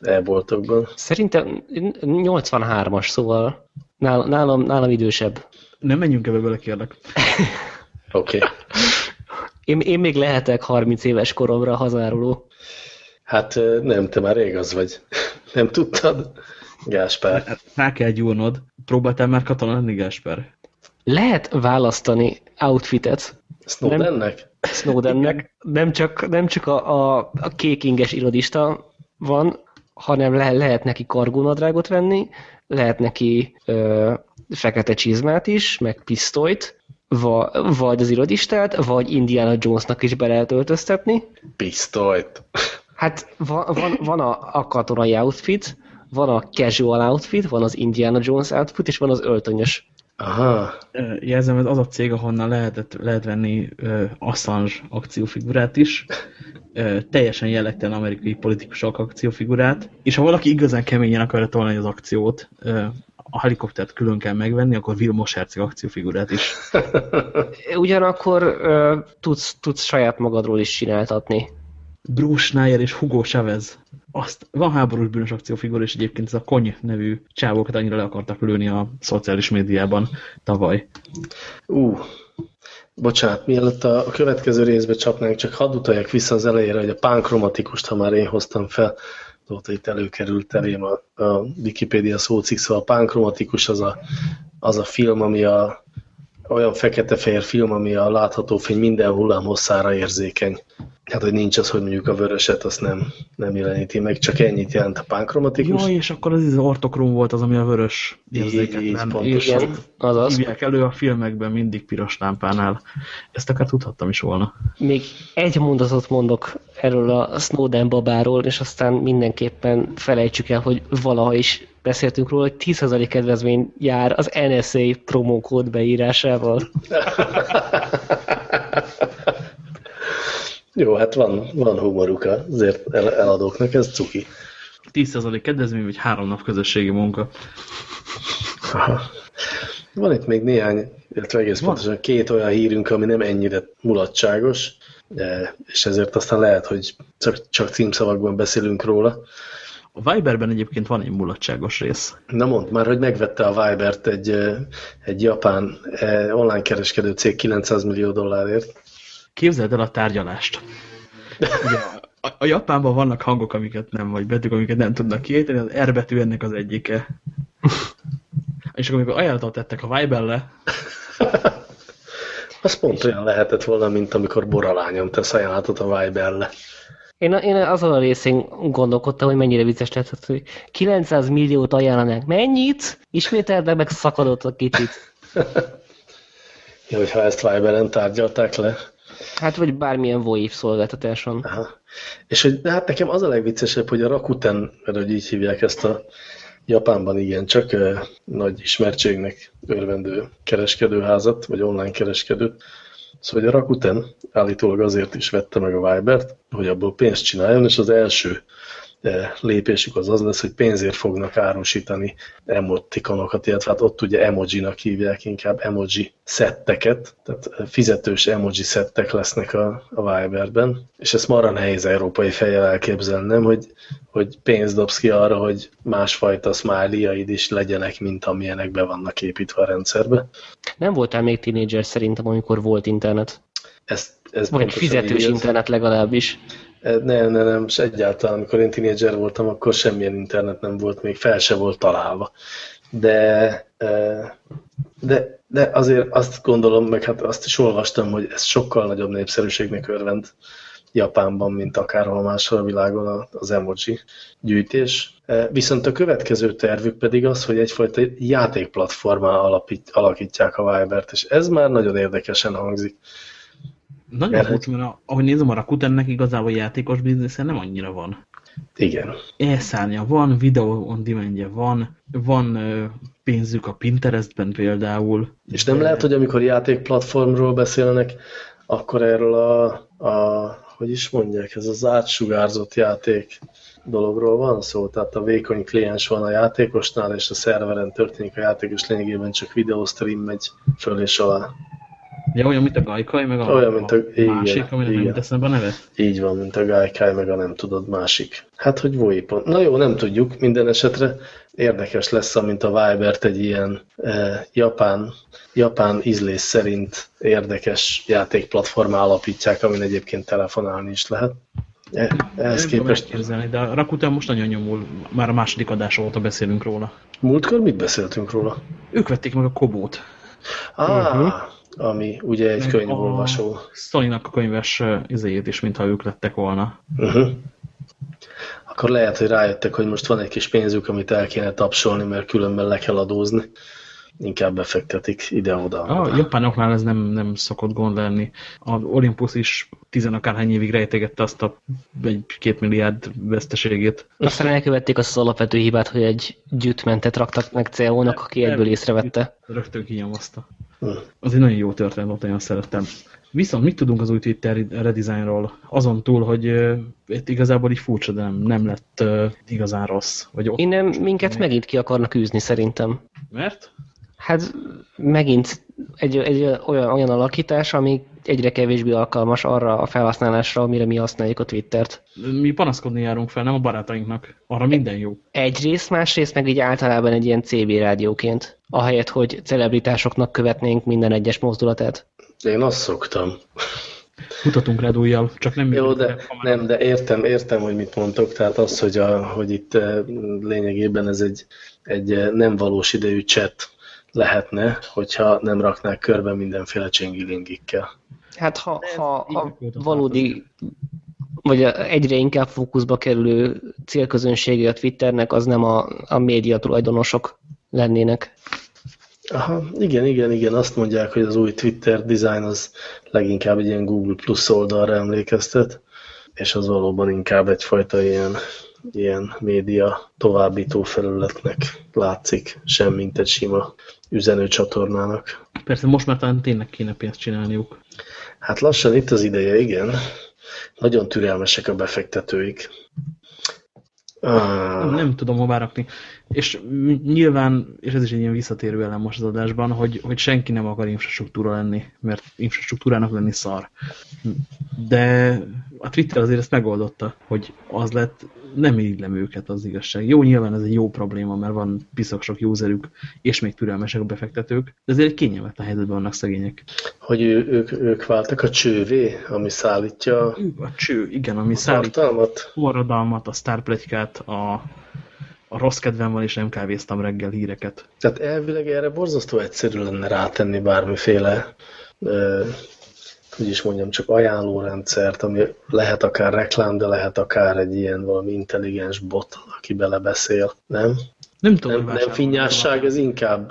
e-boltokban. Szerintem 83-as, szóval nálam, nálam, nálam idősebb. Nem menjünk ebbe bele, kérlek. Oké. Okay. Én, én még lehetek 30 éves koromra hazáruló. Hát nem, te már rég az vagy. Nem tudtad? Gáspár. Hát, rá kell gyúrnod. Próbáltál már katona lenni, Gáspár? Lehet választani outfitet. Snowdennek? Snowdennek. Nem csak, nem csak a, a, a kékinges irodista van, hanem le, lehet neki kargónadrágot venni, lehet neki ö, fekete csizmát is, meg pisztolyt, va, vagy az irodistát, vagy Indiana Jonesnak is be lehet öltöztetni. Pisztolyt. Hát van, van, van a, a katonai outfit, van a casual outfit, van az Indiana Jones outfit, és van az öltönyös. Aha. Jelzem, ez az a cég, ahonnan lehetett, lehet venni uh, Assange akciófigurát is, uh, teljesen jellegtelen amerikai politikusok akciófigurát, és ha valaki igazán keményen akarja tolni az akciót, uh, a helikoptert külön kell megvenni, akkor Vilmos Herceg akciófigurát is. Ugyanakkor uh, tudsz, tudsz saját magadról is csináltatni. Bruce Schneier és Hugo Chavez. Azt, van háborús bűnös akciófigura, és egyébként ez a Kony nevű csávókat annyira le akartak lőni a szociális médiában tavaly. Ú, uh, bocsánat, mielőtt a, a következő részbe csapnánk, csak hadd utaljak vissza az elejére, hogy a pánkromatikust, ha már én hoztam fel, ott itt előkerült elém a, a Wikipedia szócik, szóval a pánkromatikus az a, az a film, ami a, olyan fekete-fehér film, ami a látható fény minden hullám hosszára érzékeny. Hát, hogy nincs az, hogy mondjuk a vöröset, azt nem, nem jeleníti meg, csak ennyit jelent a pánkromatikus. Jó, és akkor az, az ortokrom volt az, ami a vörös érzéketlen. Így, így, pontosan. Igen, azaz. Hívják elő a filmekben mindig piros lámpánál. Ezt akár tudhattam is volna. Még egy mondatot mondok erről a Snowden babáról, és aztán mindenképpen felejtsük el, hogy valaha is beszéltünk róla, hogy 10% kedvezmény jár az NSA promókód beírásával. Jó, hát van, van humoruk azért el, eladóknak, ez cuki. 10% kedvezmény, vagy három nap közösségi munka. Aha. Van itt még néhány, illetve egész van. pontosan két olyan hírünk, ami nem ennyire mulatságos, és ezért aztán lehet, hogy csak, csak címszavakban beszélünk róla. A Viberben egyébként van egy mulatságos rész. Na mondd már, hogy megvette a Vibert egy, egy japán online kereskedő cég 900 millió dollárért. Képzeld el a tárgyalást. Ugye, a, a Japánban vannak hangok, amiket nem, vagy betűk, amiket nem tudnak kiejteni, az R betű ennek az egyike. És akkor, amikor ajánlatot tettek a Viberle, az pont olyan lehetett volna, mint amikor Boralányon tesz ajánlatot a Viberle. Én, én azon a részén gondolkodtam, hogy mennyire vicces lett, hogy 900 milliót ajánlanak. Mennyit? Ismételve meg szakadott a kicsit. ja, hogyha ezt Viberen tárgyalták le. Hát, vagy bármilyen VoIP szolgáltatáson. Aha. És hogy, hát nekem az a legviccesebb, hogy a Rakuten, mert hogy így hívják ezt a Japánban igen, csak uh, nagy ismertségnek örvendő kereskedőházat, vagy online kereskedőt, Szóval a Rakuten állítólag azért is vette meg a Vibert, hogy abból pénzt csináljon, és az első eh, lépésük az az lesz, hogy pénzért fognak árusítani emotikonokat, illetve hát ott ugye emoji-nak hívják inkább emoji szetteket, tehát fizetős emoji szettek lesznek a, a Viberben, és ezt marra nehéz európai fejjel elképzelnem, hogy, hogy pénzt dobsz ki arra, hogy másfajta smiley is legyenek, mint amilyenek be vannak építve a rendszerbe. Nem voltál még tínédzser szerintem, amikor volt internet. Ez, ez Vagy fizetős így, internet legalábbis. Nem, nem, nem, és egyáltalán, amikor én tínédzser voltam, akkor semmilyen internet nem volt, még fel se volt találva. De, de, de azért azt gondolom, meg hát azt is olvastam, hogy ez sokkal nagyobb népszerűségnek örvend Japánban, mint akárhol máshol a világon az emoji gyűjtés. Viszont a következő tervük pedig az, hogy egyfajta játékplatformá alakítják a Vibert, és ez már nagyon érdekesen hangzik. Nagyon mert, mert ahogy nézem, a Rakutennek igazából játékos bizniszen nem annyira van. Igen. Elszárnya van, videó on demandje van, van pénzük a Pinterestben például. És nem de... lehet, hogy amikor játékplatformról beszélnek, akkor erről a, a hogy is mondják, ez az átsugárzott játék dologról van szó, tehát a vékony kliens van a játékosnál, és a szerveren történik a játék, és lényegében csak videostream megy föl és alá. Ja, olyan, mint a Gaikai, meg a, olyan, mint a, a igen, másik, nem igen. jut eszembe a neve? Így van, mint a Gaikai, meg a nem tudod másik. Hát, hogy Voipon. Na jó, nem tudjuk, minden esetre érdekes lesz, amint a Vibert egy ilyen eh, japán, japán ízlés szerint érdekes játékplatformá alapítják, amin egyébként telefonálni is lehet. Eh, ehhez Nem képest elképzelni, de a Rakuten most nagyon nyomul, már a második adás óta beszélünk róla. múltkor mit beszéltünk róla? Ők vették meg a Kobót. Ah, ami ugye egy Meg könyvolvasó. A Sony-nak a könyves uh, izéjét is, mintha ők lettek volna. Uh-huh. Akkor lehet, hogy rájöttek, hogy most van egy kis pénzük, amit el kéne tapsolni, mert különben le kell adózni. Inkább befektetik ide-oda. A japánoknál ez nem, nem szokott gond lenni. A Olympus is tizenakárhány évig rejtegette azt a egy két milliárd veszteségét. Aztán elkövették azt az alapvető hibát, hogy egy gyűjtmentet raktak meg CEO-nak, aki egyből észrevette. Rögtön kinyomozta. Hm. Az egy nagyon jó történet, nagyon szerettem. Viszont mit tudunk az új Twitter redesignról? Azon túl, hogy uh, itt igazából így furcsa, de nem, nem lett uh, igazán rossz. Vagy ott, Innen minket megint ki akarnak űzni szerintem. Mert? Hát megint egy, egy olyan, olyan alakítás, ami egyre kevésbé alkalmas arra a felhasználásra, amire mi használjuk a Twittert. Mi panaszkodni járunk fel, nem a barátainknak. Arra minden jó. Egyrészt, másrészt meg így általában egy ilyen CB rádióként, ahelyett, hogy celebritásoknak követnénk minden egyes mozdulatát. Én azt szoktam. Mutatunk rád ujjal, csak nem Jó, de, nem, de értem, értem, hogy mit mondtok. Tehát az, hogy, a, hogy itt eh, lényegében ez egy, egy eh, nem valós idejű chat lehetne, hogyha nem raknák körbe mindenféle csingilingikkel. Hát ha, ha a valódi, vagy egyre inkább fókuszba kerülő célközönsége a Twitternek, az nem a, a média tulajdonosok lennének. Aha, igen, igen, igen, azt mondják, hogy az új Twitter design az leginkább egy ilyen Google Plus oldalra emlékeztet, és az valóban inkább egyfajta ilyen, ilyen média továbbító felületnek látszik, sem mint egy sima üzenőcsatornának. Persze most már talán tényleg kéne pénzt csinálniuk. Hát lassan itt az ideje, igen. Nagyon türelmesek a befektetőik. Ah, Nem tudom hová rakni. És nyilván, és ez is egy ilyen visszatérő elem most az adásban, hogy, hogy senki nem akar infrastruktúra lenni, mert infrastruktúrának lenni szar. De a Twitter azért ezt megoldotta, hogy az lett, nem irigylem őket az igazság. Jó, nyilván ez egy jó probléma, mert van piszak sok userük, és még türelmesek a befektetők, de azért egy kényelmetlen helyzetben vannak szegények. hogy ő, ők, ők váltak a csővé, ami szállítja a A cső, igen, ami szállít tartalmat. forradalmat, a sztárplegykát, a, a rossz kedvem van, és nem kávéztam reggel híreket. Tehát elvileg erre borzasztó egyszerű lenne rátenni bármiféle, ö, hogy is mondjam, csak ajánlórendszert, ami lehet akár reklám, de lehet akár egy ilyen valami intelligens bot, aki belebeszél. Nem? Nem tudom, Nem, nem finnyásság, ez ez inkább.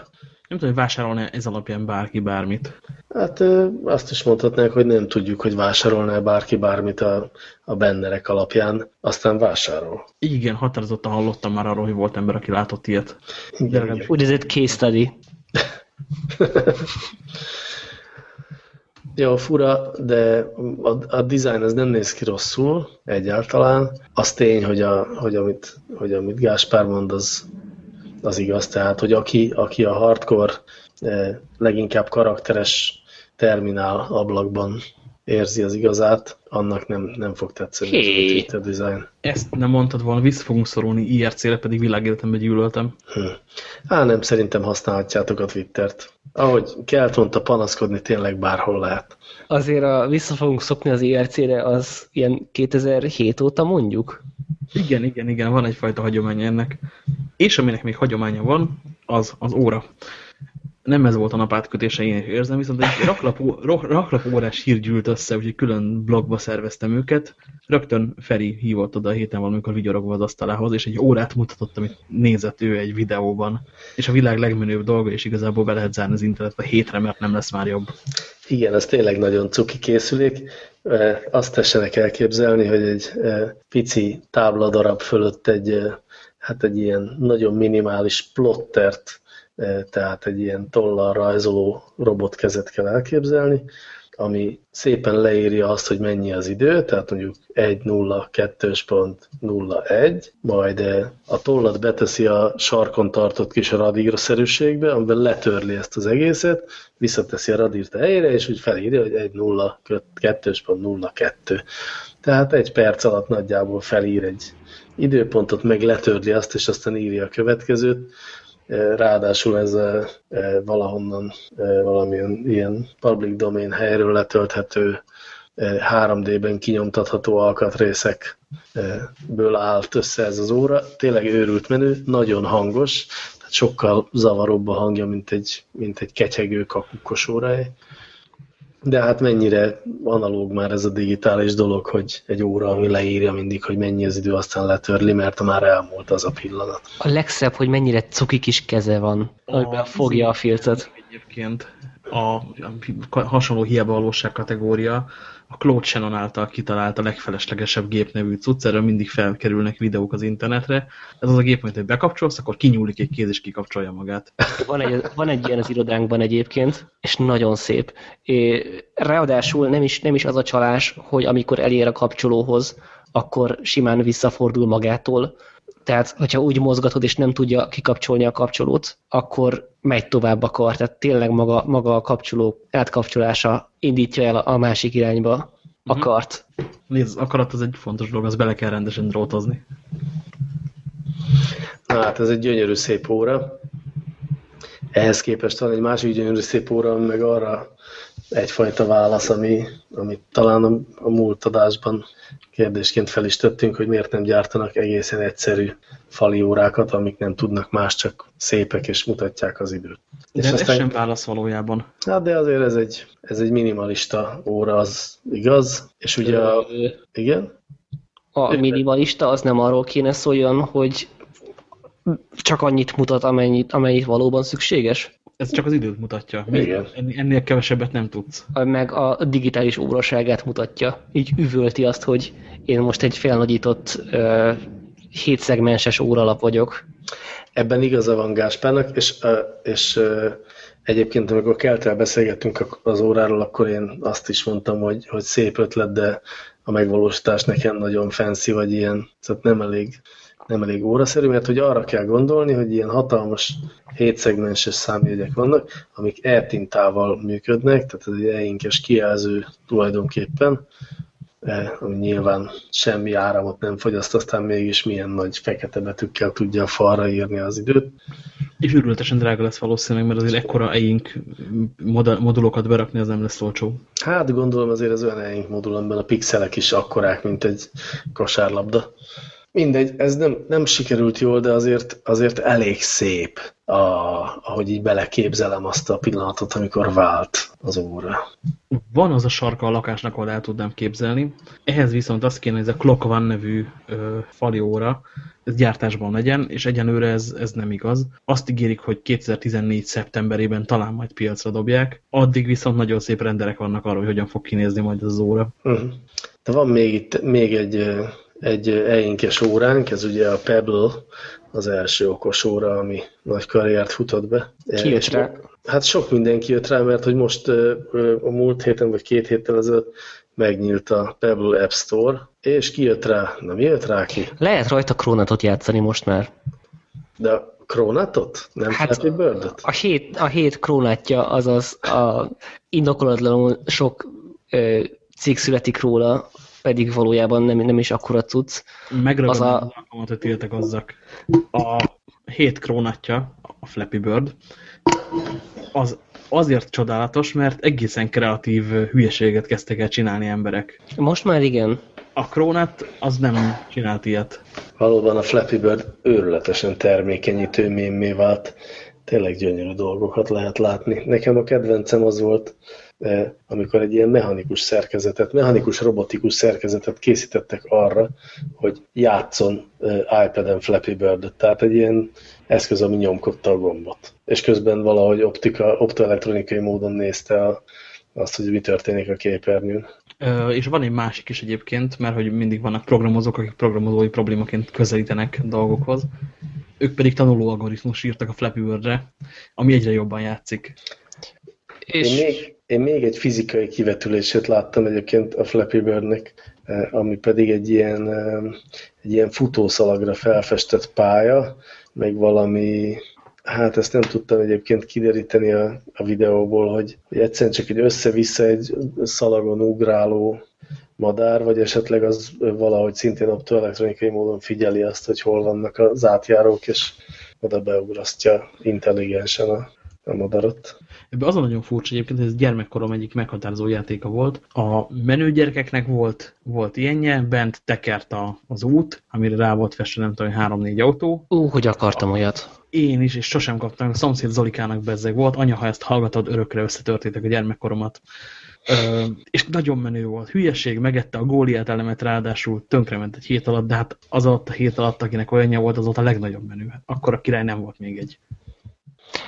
Nem tudom, hogy vásárolna ez alapján bárki bármit. Hát azt is mondhatnánk, hogy nem tudjuk, hogy vásárolná bárki bármit a, a bennerek alapján, aztán vásárol. Igen, határozottan hallottam már arról, hogy volt ember, aki látott ilyet. Igen, legalábbis Úgynevezett case study. Jó, fura, de a, a design az nem néz ki rosszul egyáltalán. Az tény, hogy, a, hogy, amit, hogy amit Gáspár mond, az, az igaz. Tehát, hogy aki, aki a hardcore, eh, leginkább karakteres terminál ablakban érzi az igazát, annak nem, nem fog tetszeni Hé. ez a Twitter design. Ezt nem mondtad volna, vissza fogunk szorulni IRC-re, pedig világéletemben gyűlöltem. Hm. Á, nem, szerintem használhatjátok a Twittert. Ahogy Kelt mondta, panaszkodni tényleg bárhol lehet. Azért a, vissza fogunk szokni az IRC-re, az ilyen 2007 óta mondjuk. Igen, igen, igen, van egyfajta hagyomány ennek. És aminek még hagyománya van, az az óra. Nem ez volt a napátkötése, én érzem, viszont egy raklapó, ro- raklapó órás hír gyűlt össze, úgyhogy külön blogba szerveztem őket. Rögtön Feri hívott oda a héten valamikor vigyorogva az asztalához, és egy órát mutatott, amit nézett ő egy videóban. És a világ legmenőbb dolga, és igazából be lehet zárni az internetet a hétre, mert nem lesz már jobb. Igen, ez tényleg nagyon cuki készülék. Azt tessenek elképzelni, hogy egy pici tábladarab fölött egy, hát egy ilyen nagyon minimális plottert, tehát egy ilyen tollal rajzoló robotkezet kell elképzelni, ami szépen leírja azt, hogy mennyi az idő, tehát mondjuk 1.02.01, majd a tollat beteszi a sarkon tartott kis radírszerűségbe, amiben letörli ezt az egészet, visszateszi a radírt a helyére, és úgy felírja, hogy 1.02.02. Tehát egy perc alatt nagyjából felír egy időpontot, meg letörli azt, és aztán írja a következőt. Ráadásul ez valahonnan valamilyen ilyen public domain helyről letölthető 3D-ben kinyomtatható alkatrészekből állt össze ez az óra. Tényleg őrült menő, nagyon hangos, tehát sokkal zavaróbb a hangja, mint egy, mint egy ketyegő kakukkos óráj. De hát mennyire analóg már ez a digitális dolog, hogy egy óra, ami leírja mindig, hogy mennyi az idő, aztán letörli, mert már elmúlt az a pillanat. A legszebb, hogy mennyire cuki kis keze van, amiben fogja a filcet. Egyébként a, a hasonló hiába valóság kategória a Claude Shannon által kitalált a legfeleslegesebb gép nevű cucc, erről mindig felkerülnek videók az internetre. Ez az a gép, amit hogy bekapcsolsz, akkor kinyúlik egy kéz és kikapcsolja magát. Van egy, van egy ilyen az irodánkban egyébként, és nagyon szép. É, ráadásul nem is, nem is az a csalás, hogy amikor elér a kapcsolóhoz, akkor simán visszafordul magától, tehát, hogyha úgy mozgatod, és nem tudja kikapcsolni a kapcsolót, akkor megy tovább a kar. Tehát tényleg maga, maga a kapcsoló átkapcsolása indítja el a másik irányba a uh-huh. kart. Nézd, az akarat az egy fontos dolog, az bele kell rendesen drótozni. Na, hát ez egy gyönyörű szép óra. Ehhez képest van egy másik gyönyörű szép óra, meg arra egyfajta válasz, ami, amit talán a, a múlt adásban kérdésként fel is tettünk, hogy miért nem gyártanak egészen egyszerű fali órákat, amik nem tudnak más, csak szépek és mutatják az időt. De és ez aztán, sem válasz valójában. Hát de azért ez egy, ez egy minimalista óra, az igaz, és ugye a, igen? A minimalista az nem arról kéne szóljon, hogy csak annyit mutat, amennyit, amennyit valóban szükséges? Ez csak az időt mutatja. Igen. Ennél kevesebbet nem tudsz. Meg a digitális óraságát mutatja. Így üvölti azt, hogy én most egy felnagyított uh, hétszegmenses óralap vagyok. Ebben igaza van Gáspárnak, és, uh, és uh, egyébként amikor Keltel beszélgettünk az óráról, akkor én azt is mondtam, hogy, hogy szép ötlet, de a megvalósítás nekem nagyon fancy, vagy ilyen, tehát nem elég nem elég óraszerű, mert hogy arra kell gondolni, hogy ilyen hatalmas hétszegmenses számjegyek vannak, amik e-tintával működnek, tehát ez egy e-inkes kijelző tulajdonképpen, e, ami nyilván semmi áramot nem fogyaszt, aztán mégis milyen nagy fekete betűkkel tudja a falra írni az időt. És őrültesen drága lesz valószínűleg, mert azért ekkora e-ink modulokat berakni, az nem lesz olcsó. Hát gondolom azért az olyan e-ink modul, amiben a pixelek is akkorák, mint egy kosárlabda. Mindegy, ez nem, nem sikerült jól, de azért, azért elég szép, a, ahogy így beleképzelem azt a pillanatot, amikor vált az óra. Van az a sarka a lakásnak, ahol el tudnám képzelni. Ehhez viszont azt kéne, hogy ez a Clock One nevű ö, fali óra, ez gyártásban legyen, és egyenlőre ez, ez nem igaz. Azt ígérik, hogy 2014. szeptemberében talán majd piacra dobják, addig viszont nagyon szép renderek vannak arra, hogy hogyan fog kinézni majd az óra. Uh. -huh. De van még itt még egy egy einkes óránk, ez ugye a Pebble, az első okos óra, ami nagy karriert futott be. Ki jött rá? Hát sok mindenki jött rá, mert hogy most a múlt héten vagy két héttel ezelőtt megnyílt a Pebble App Store, és ki jött rá? Na mi jött rá ki? Lehet rajta krónatot játszani most már. De krónatot? Nem hát Flappy bird A hét, a hét krónátja, azaz a indokolatlanul sok ö, cikk születik róla, pedig valójában nem, nem is akkora cucc. Megragadom az, a... alkalmat, hogy tiltakozzak. A hét krónatja, a Flappy Bird, az azért csodálatos, mert egészen kreatív hülyeséget kezdtek el csinálni emberek. Most már igen. A krónát az nem csinált ilyet. Valóban a Flappy Bird őrületesen termékenyítő mémé vált. Tényleg gyönyörű dolgokat lehet látni. Nekem a kedvencem az volt, amikor egy ilyen mechanikus szerkezetet, mechanikus robotikus szerkezetet készítettek arra, hogy játszon iPad-en Flappy bird Tehát egy ilyen eszköz, ami nyomkodta a gombot. És közben valahogy optika, optoelektronikai módon nézte a, azt, hogy mi történik a képernyőn. Ö, és van egy másik is egyébként, mert hogy mindig vannak programozók, akik programozói problémaként közelítenek dolgokhoz. Ők pedig tanuló algoritmus írtak a Flappy Bird-re, ami egyre jobban játszik. És... Én még, én még egy fizikai kivetülését láttam egyébként a Flappy Birdnek, ami pedig egy ilyen, egy ilyen futószalagra felfestett pálya, meg valami, hát ezt nem tudtam egyébként kideríteni a, a videóból, hogy, hogy egyszerűen csak egy össze-vissza egy szalagon ugráló madár, vagy esetleg az valahogy szintén optoelektronikai módon figyeli azt, hogy hol vannak az átjárók, és oda beugrasztja intelligensen a, a madarat. Ebben az a nagyon furcsa egyébként, hogy ez gyermekkorom egyik meghatározó játéka volt. A menő gyerekeknek volt, volt ilyenje, bent tekert a, az út, amire rá volt festve nem tudom, három-négy autó. Ú, hogy akartam olyat. Én is, és sosem kaptam. A szomszéd Zolikának bezzeg volt. Anya, ha ezt hallgatod, örökre összetörtétek a gyermekkoromat. Ö, és nagyon menő volt. Hülyeség, megette a góliát elemet, ráadásul tönkrement egy hét alatt, de hát az alatt a hét alatt, akinek olyanja volt, az volt a legnagyobb menő. Akkor a király nem volt még egy.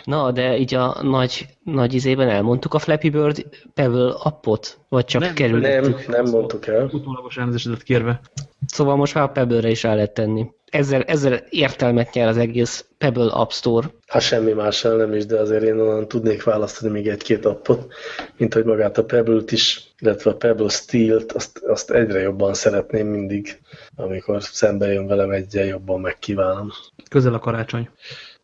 Na, de így a nagy, nagy izében elmondtuk a Flappy Bird Pebble appot? Vagy csak nem, kerültük? Nem, nem mondtuk el. Utólagos elnézésedet kérve. Szóval most már a Pebble-re is el lehet tenni. Ezzel, ezzel értelmet nyer az egész Pebble App Store. Ha semmi más nem is, de azért én onnan tudnék választani még egy-két appot, mint hogy magát a Pebble-t is, illetve a Pebble Steel-t, azt, azt egyre jobban szeretném mindig, amikor szembe jön velem egyen jobban megkívánom. Közel a karácsony.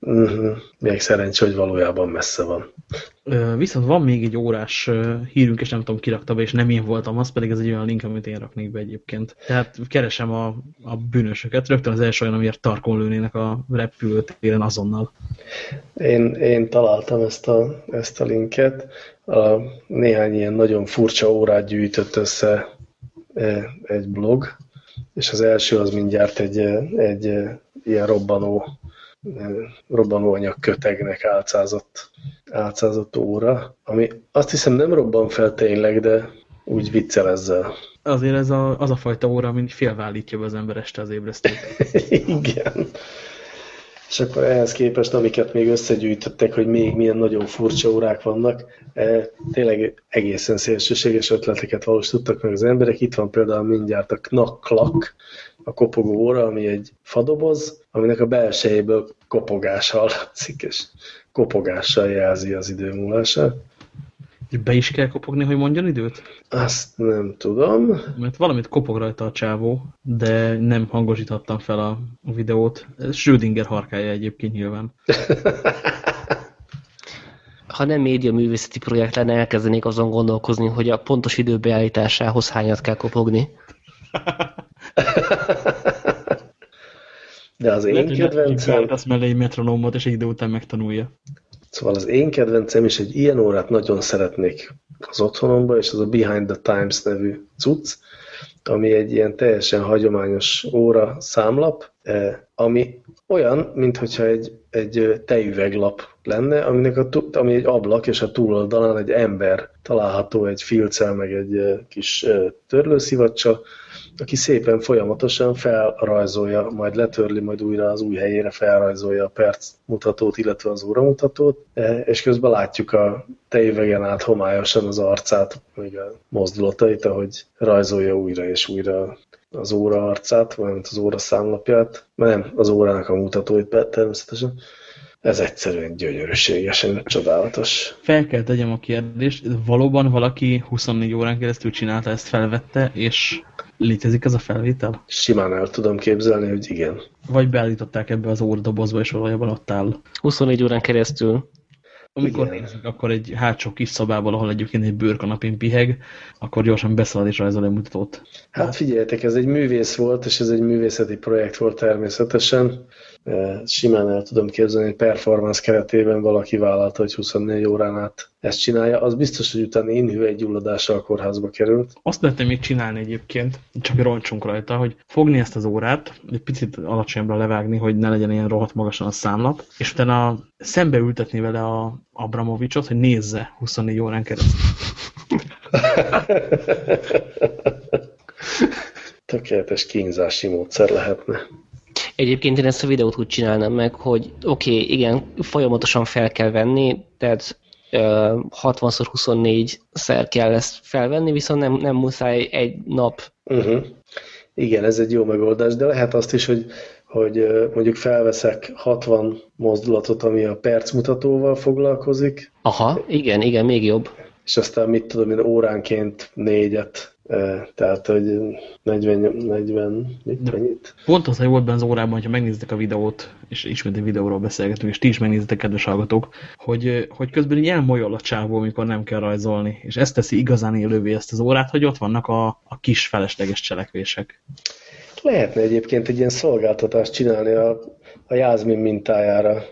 Uh mhm. -huh. Még szerencsé, hogy valójában messze van. Viszont van még egy órás hírünk, és nem tudom, kirakta be, és nem én voltam, az pedig ez egy olyan link, amit én raknék be egyébként. Tehát keresem a, a bűnösöket, rögtön az első olyan, amiért tarkon lőnének a repülőtéren azonnal. Én, én találtam ezt a, ezt a linket. A, néhány ilyen nagyon furcsa órát gyűjtött össze egy blog, és az első az mindjárt egy, egy ilyen robbanó robbanóanyag kötegnek álcázott, álcázott óra, ami azt hiszem nem robban fel tényleg, de úgy viccel ezzel. Azért ez a, az a fajta óra, ami félvállítja be az ember este az ébresztőt. Igen. És akkor ehhez képest, amiket még összegyűjtöttek, hogy még milyen nagyon furcsa órák vannak, e, tényleg egészen szélsőséges ötleteket valósítottak meg az emberek. Itt van például mindjárt a Knack a kopogó óra, ami egy fadoboz, aminek a belsejéből kopogás hallatszik, és kopogással jelzi az idő múlását. Be is kell kopogni, hogy mondjon időt? Azt nem tudom. Mert valamit kopog rajta a csávó, de nem hangosítottam fel a videót. Ez Schrödinger harkája egyébként nyilván. ha nem média művészeti projekt lenne, elkezdenék azon gondolkozni, hogy a pontos időbeállításához hányat kell kopogni. De az én kedvencem... Azt mellé egy metronómot, és egy idő után megtanulja. Szóval az én kedvencem is egy ilyen órát nagyon szeretnék az otthonomba, és az a Behind the Times nevű cucc, ami egy ilyen teljesen hagyományos óra számlap, eh, ami olyan, mintha egy, egy tejüveglap lenne, aminek a, ami egy ablak, és a túloldalán egy ember található, egy filccel, meg egy eh, kis eh, törlőszivacsa, aki szépen folyamatosan felrajzolja, majd letörli, majd újra az új helyére felrajzolja a perc mutatót, illetve az óramutatót, e, és közben látjuk a tejüvegen át homályosan az arcát, meg a mozdulatait, ahogy rajzolja újra és újra az óra arcát, vagy az óra számlapját, nem, az órának a mutatóit természetesen. Ez egyszerűen gyönyörűségesen csodálatos. Fel kell tegyem a kérdést, valóban valaki 24 órán keresztül csinálta, ezt felvette, és Létezik ez a felvétel? Simán el tudom képzelni, hogy igen. Vagy beállították ebbe az órdobozba, és valójában ott áll. 24 órán keresztül. Amikor Igen. nézzük, akkor egy hátsó kis szobában, ahol egyébként egy bőrkanapén piheg, akkor gyorsan beszalad és rajzol egy mutatót. Hát figyeljetek, ez egy művész volt, és ez egy művészeti projekt volt természetesen simán el tudom képzelni, hogy performance keretében valaki vállalta, hogy 24 órán át ezt csinálja, az biztos, hogy utána inhüvegygyulladással a kórházba került. Azt lehetne még csinálni egyébként, csak roncsunk rajta, hogy fogni ezt az órát, egy picit alacsonyabbra levágni, hogy ne legyen ilyen rohadt magasan a számlap, és utána szembe ültetni vele a Abramovicsot, hogy nézze 24 órán keresztül. Tökéletes kínzási módszer lehetne. Egyébként én ezt a videót úgy csinálnám meg, hogy oké, okay, igen, folyamatosan fel kell venni, tehát 60x24 szer kell ezt felvenni, viszont nem, nem muszáj egy nap. Uh mhm. -huh. Igen, ez egy jó megoldás, de lehet azt is, hogy, hogy mondjuk felveszek 60 mozdulatot, ami a percmutatóval foglalkozik. Aha, igen, igen, még jobb. és aztán mit tudom én, óránként négyet tehát, hogy 40, 40 mit, mennyit? Pont az, hogy volt benne az órában, hogyha megnézitek a videót, és ismét egy videóról beszélgetünk, és ti is megnézitek, kedves hallgatók, hogy, hogy közben így elmolyol a csávó, amikor nem kell rajzolni, és ezt teszi igazán élővé ezt az órát, hogy ott vannak a, a kis felesleges cselekvések. Lehetne egyébként egy ilyen szolgáltatást csinálni a, a Jászmin mintájára.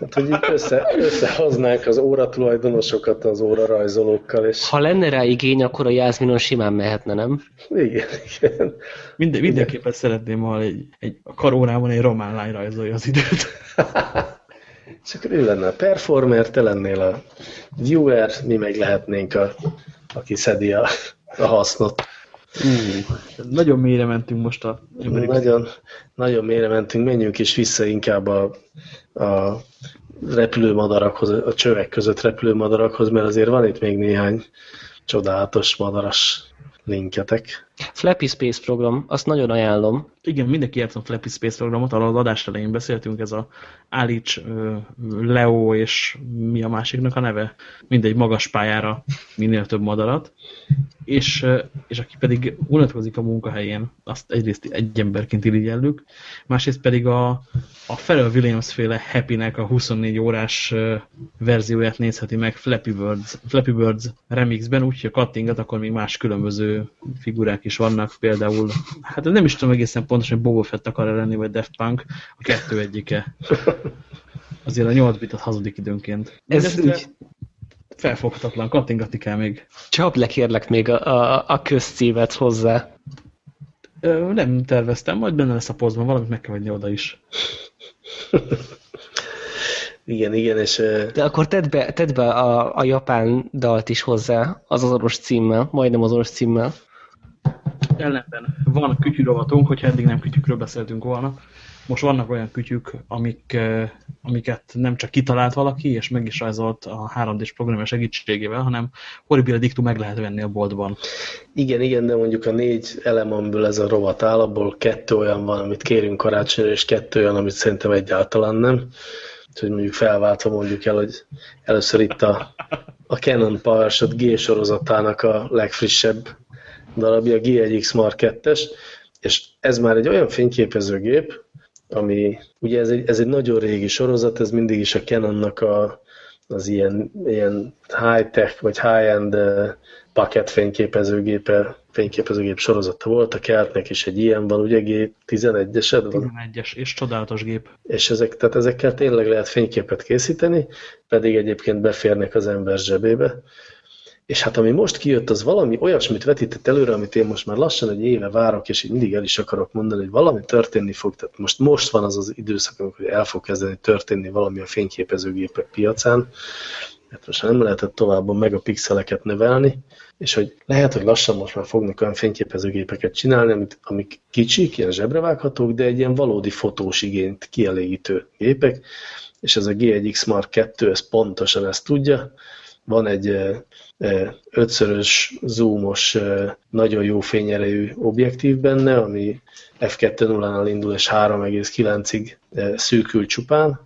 Hát, hogy itt össze, összehoznánk az óra tulajdonosokat az óra rajzolókkal. És... Ha lenne rá igény, akkor a Jászminon simán mehetne, nem? Igen, igen. Minden, mindenképpen szeretném, ha egy, egy a karórában egy román lány rajzolja az időt. Csak ő lenne a performer, te lennél a viewer, mi meg lehetnénk, a, aki szedi a, a hasznot. Nagyon mélyre mentünk most a... Nagyon, nagyon mélyre mentünk, menjünk is vissza inkább a, a repülőmadarakhoz, a csövek között repülőmadarakhoz, mert azért van itt még néhány csodálatos madaras linketek. Flappy Space program, azt nagyon ajánlom. Igen, mindenki a Flappy Space programot, arra az adás elején beszéltünk, ez a Állíts, Leo és mi a másiknak a neve? Mindegy magas pályára minél több madarat. És, és aki pedig unatkozik a munkahelyén, azt egyrészt egy emberként irigyellük, másrészt pedig a, a Pharrell Williams féle Happy-nek a 24 órás verzióját nézheti meg Flappy Birds, Flappy Birds remixben, úgyhogy a kattingat, akkor még más különböző figurák is vannak, például, hát nem is tudom egészen pontosan, hogy Boba Fett akar -e lenni, vagy Daft Punk, a kettő egyike. Azért a 8 bitot hazudik időnként. Ez úgy... Felfoghatatlan, kattingatni kell még. Csap le kérlek még a, a, a közcímet hozzá. Ö, nem terveztem, majd benne lesz a pozban, valamit meg kell hagyni oda is. igen, igen, és... De akkor tedd be, tedd be a, a japán dalt is hozzá, az az orosz címmel, majdnem az orosz címmel. Ellenben van kütyürovatunk, hogyha eddig nem kütyükről beszéltünk volna. Most vannak olyan kütyük, amik, amiket nem csak kitalált valaki, és meg is rajzolt a 3D-s programja segítségével, hanem horribile diktum meg lehet venni a boltban. Igen, igen, de mondjuk a négy elememből ez a rovat áll, abból kettő olyan van, amit kérünk karácsonyra, és kettő olyan, amit szerintem egyáltalán nem. Úgyhogy mondjuk felváltva mondjuk el, hogy először itt a, a Canon PowerShot G sorozatának a legfrissebb darabja, G1X Mark 2-es, és ez már egy olyan fényképezőgép, ami ugye ez egy, ez egy nagyon régi sorozat, ez mindig is a Canonnak a, az ilyen, ilyen high-tech vagy high-end paket fényképezőgépe, fényképezőgép sorozata volt, a Keltnek is egy ilyen van, ugye G11-esed van? 11-es, és csodálatos gép. És ezek, tehát ezekkel tényleg lehet fényképet készíteni, pedig egyébként beférnek az ember zsebébe. És hát ami most kijött, az valami olyasmit vetített előre, amit én most már lassan egy éve várok, és így mindig el is akarok mondani, hogy valami történni fog. Tehát most, most van az az időszak, amikor el fog kezdeni történni valami a fényképezőgépek piacán. Hát most nem lehetett tovább a megapixeleket növelni, és hogy lehet, hogy lassan most már fognak olyan fényképezőgépeket csinálni, amik, amik kicsik, ilyen zsebrevághatók, de egy ilyen valódi fotós igényt kielégítő gépek, és ez a G1X Mark 2, ez pontosan ezt tudja. Van egy ötszörös zoomos, nagyon jó fényerejű objektív benne, ami f2.0-nál indul és 3,9-ig szűkül csupán.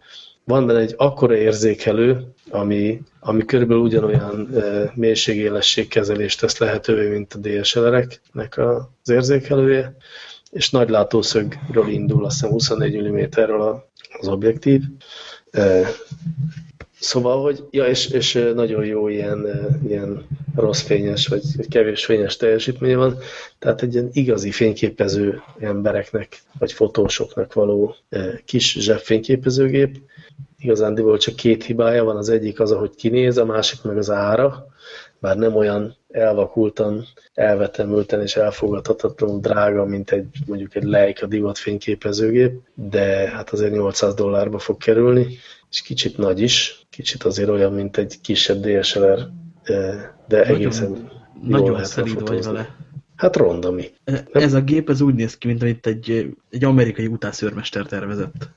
Van benne egy akkora érzékelő, ami, ami körülbelül ugyanolyan mélységélességkezelést tesz lehetővé, mint a DSLR-eknek az érzékelője, és nagy látószögről indul, azt hiszem 24 mm-ről az objektív Szóval, hogy, ja, és, és nagyon jó ilyen, ilyen rossz fényes, vagy kevés fényes teljesítménye van, tehát egy ilyen igazi fényképező embereknek, vagy fotósoknak való kis zsebfényképezőgép. Igazándiból csak két hibája van, az egyik az, ahogy kinéz, a másik meg az ára, bár nem olyan elvakultan, elvetemülten és elfogadhatatlanul drága, mint egy mondjuk egy Leica divat fényképezőgép, de hát azért 800 dollárba fog kerülni, és kicsit nagy is, kicsit azért olyan, mint egy kisebb DSLR, de nagyon, egészen Nagyon lehet vagy vele. Hát ronda mi. Ez a gép ez úgy néz ki, mint amit egy, egy amerikai utászőrmester tervezett.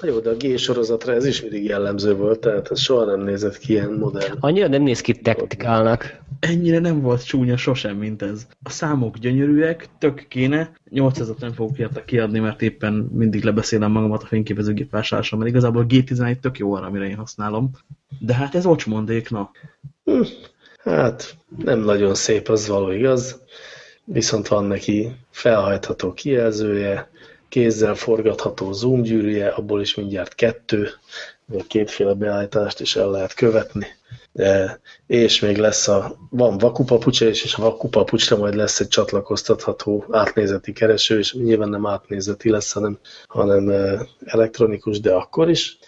Na jó, de a G sorozatra ez is mindig jellemző volt, tehát ez soha nem nézett ki ilyen modern. Annyira nem néz ki taktikálnak. Ennyire nem volt csúnya sosem, mint ez. A számok gyönyörűek, tök kéne, 800-at nem fogok érte kiadni, mert éppen mindig lebeszélem magamat a fényképezőgép vásárláson, mert igazából G11 tök jó arra, amire én használom. De hát ez ocsmondék, na. Hm, hát nem nagyon szép, az való igaz. Viszont van neki felhajtható kijelzője, kézzel forgatható zoom gyűrűje, abból is mindjárt kettő, kétféle beállítást is el lehet követni. De, és még lesz a, van vakupapucsa is, és a vakupapucsra majd lesz egy csatlakoztatható átnézeti kereső, és nyilván nem átnézeti lesz, hanem, hanem elektronikus, de akkor is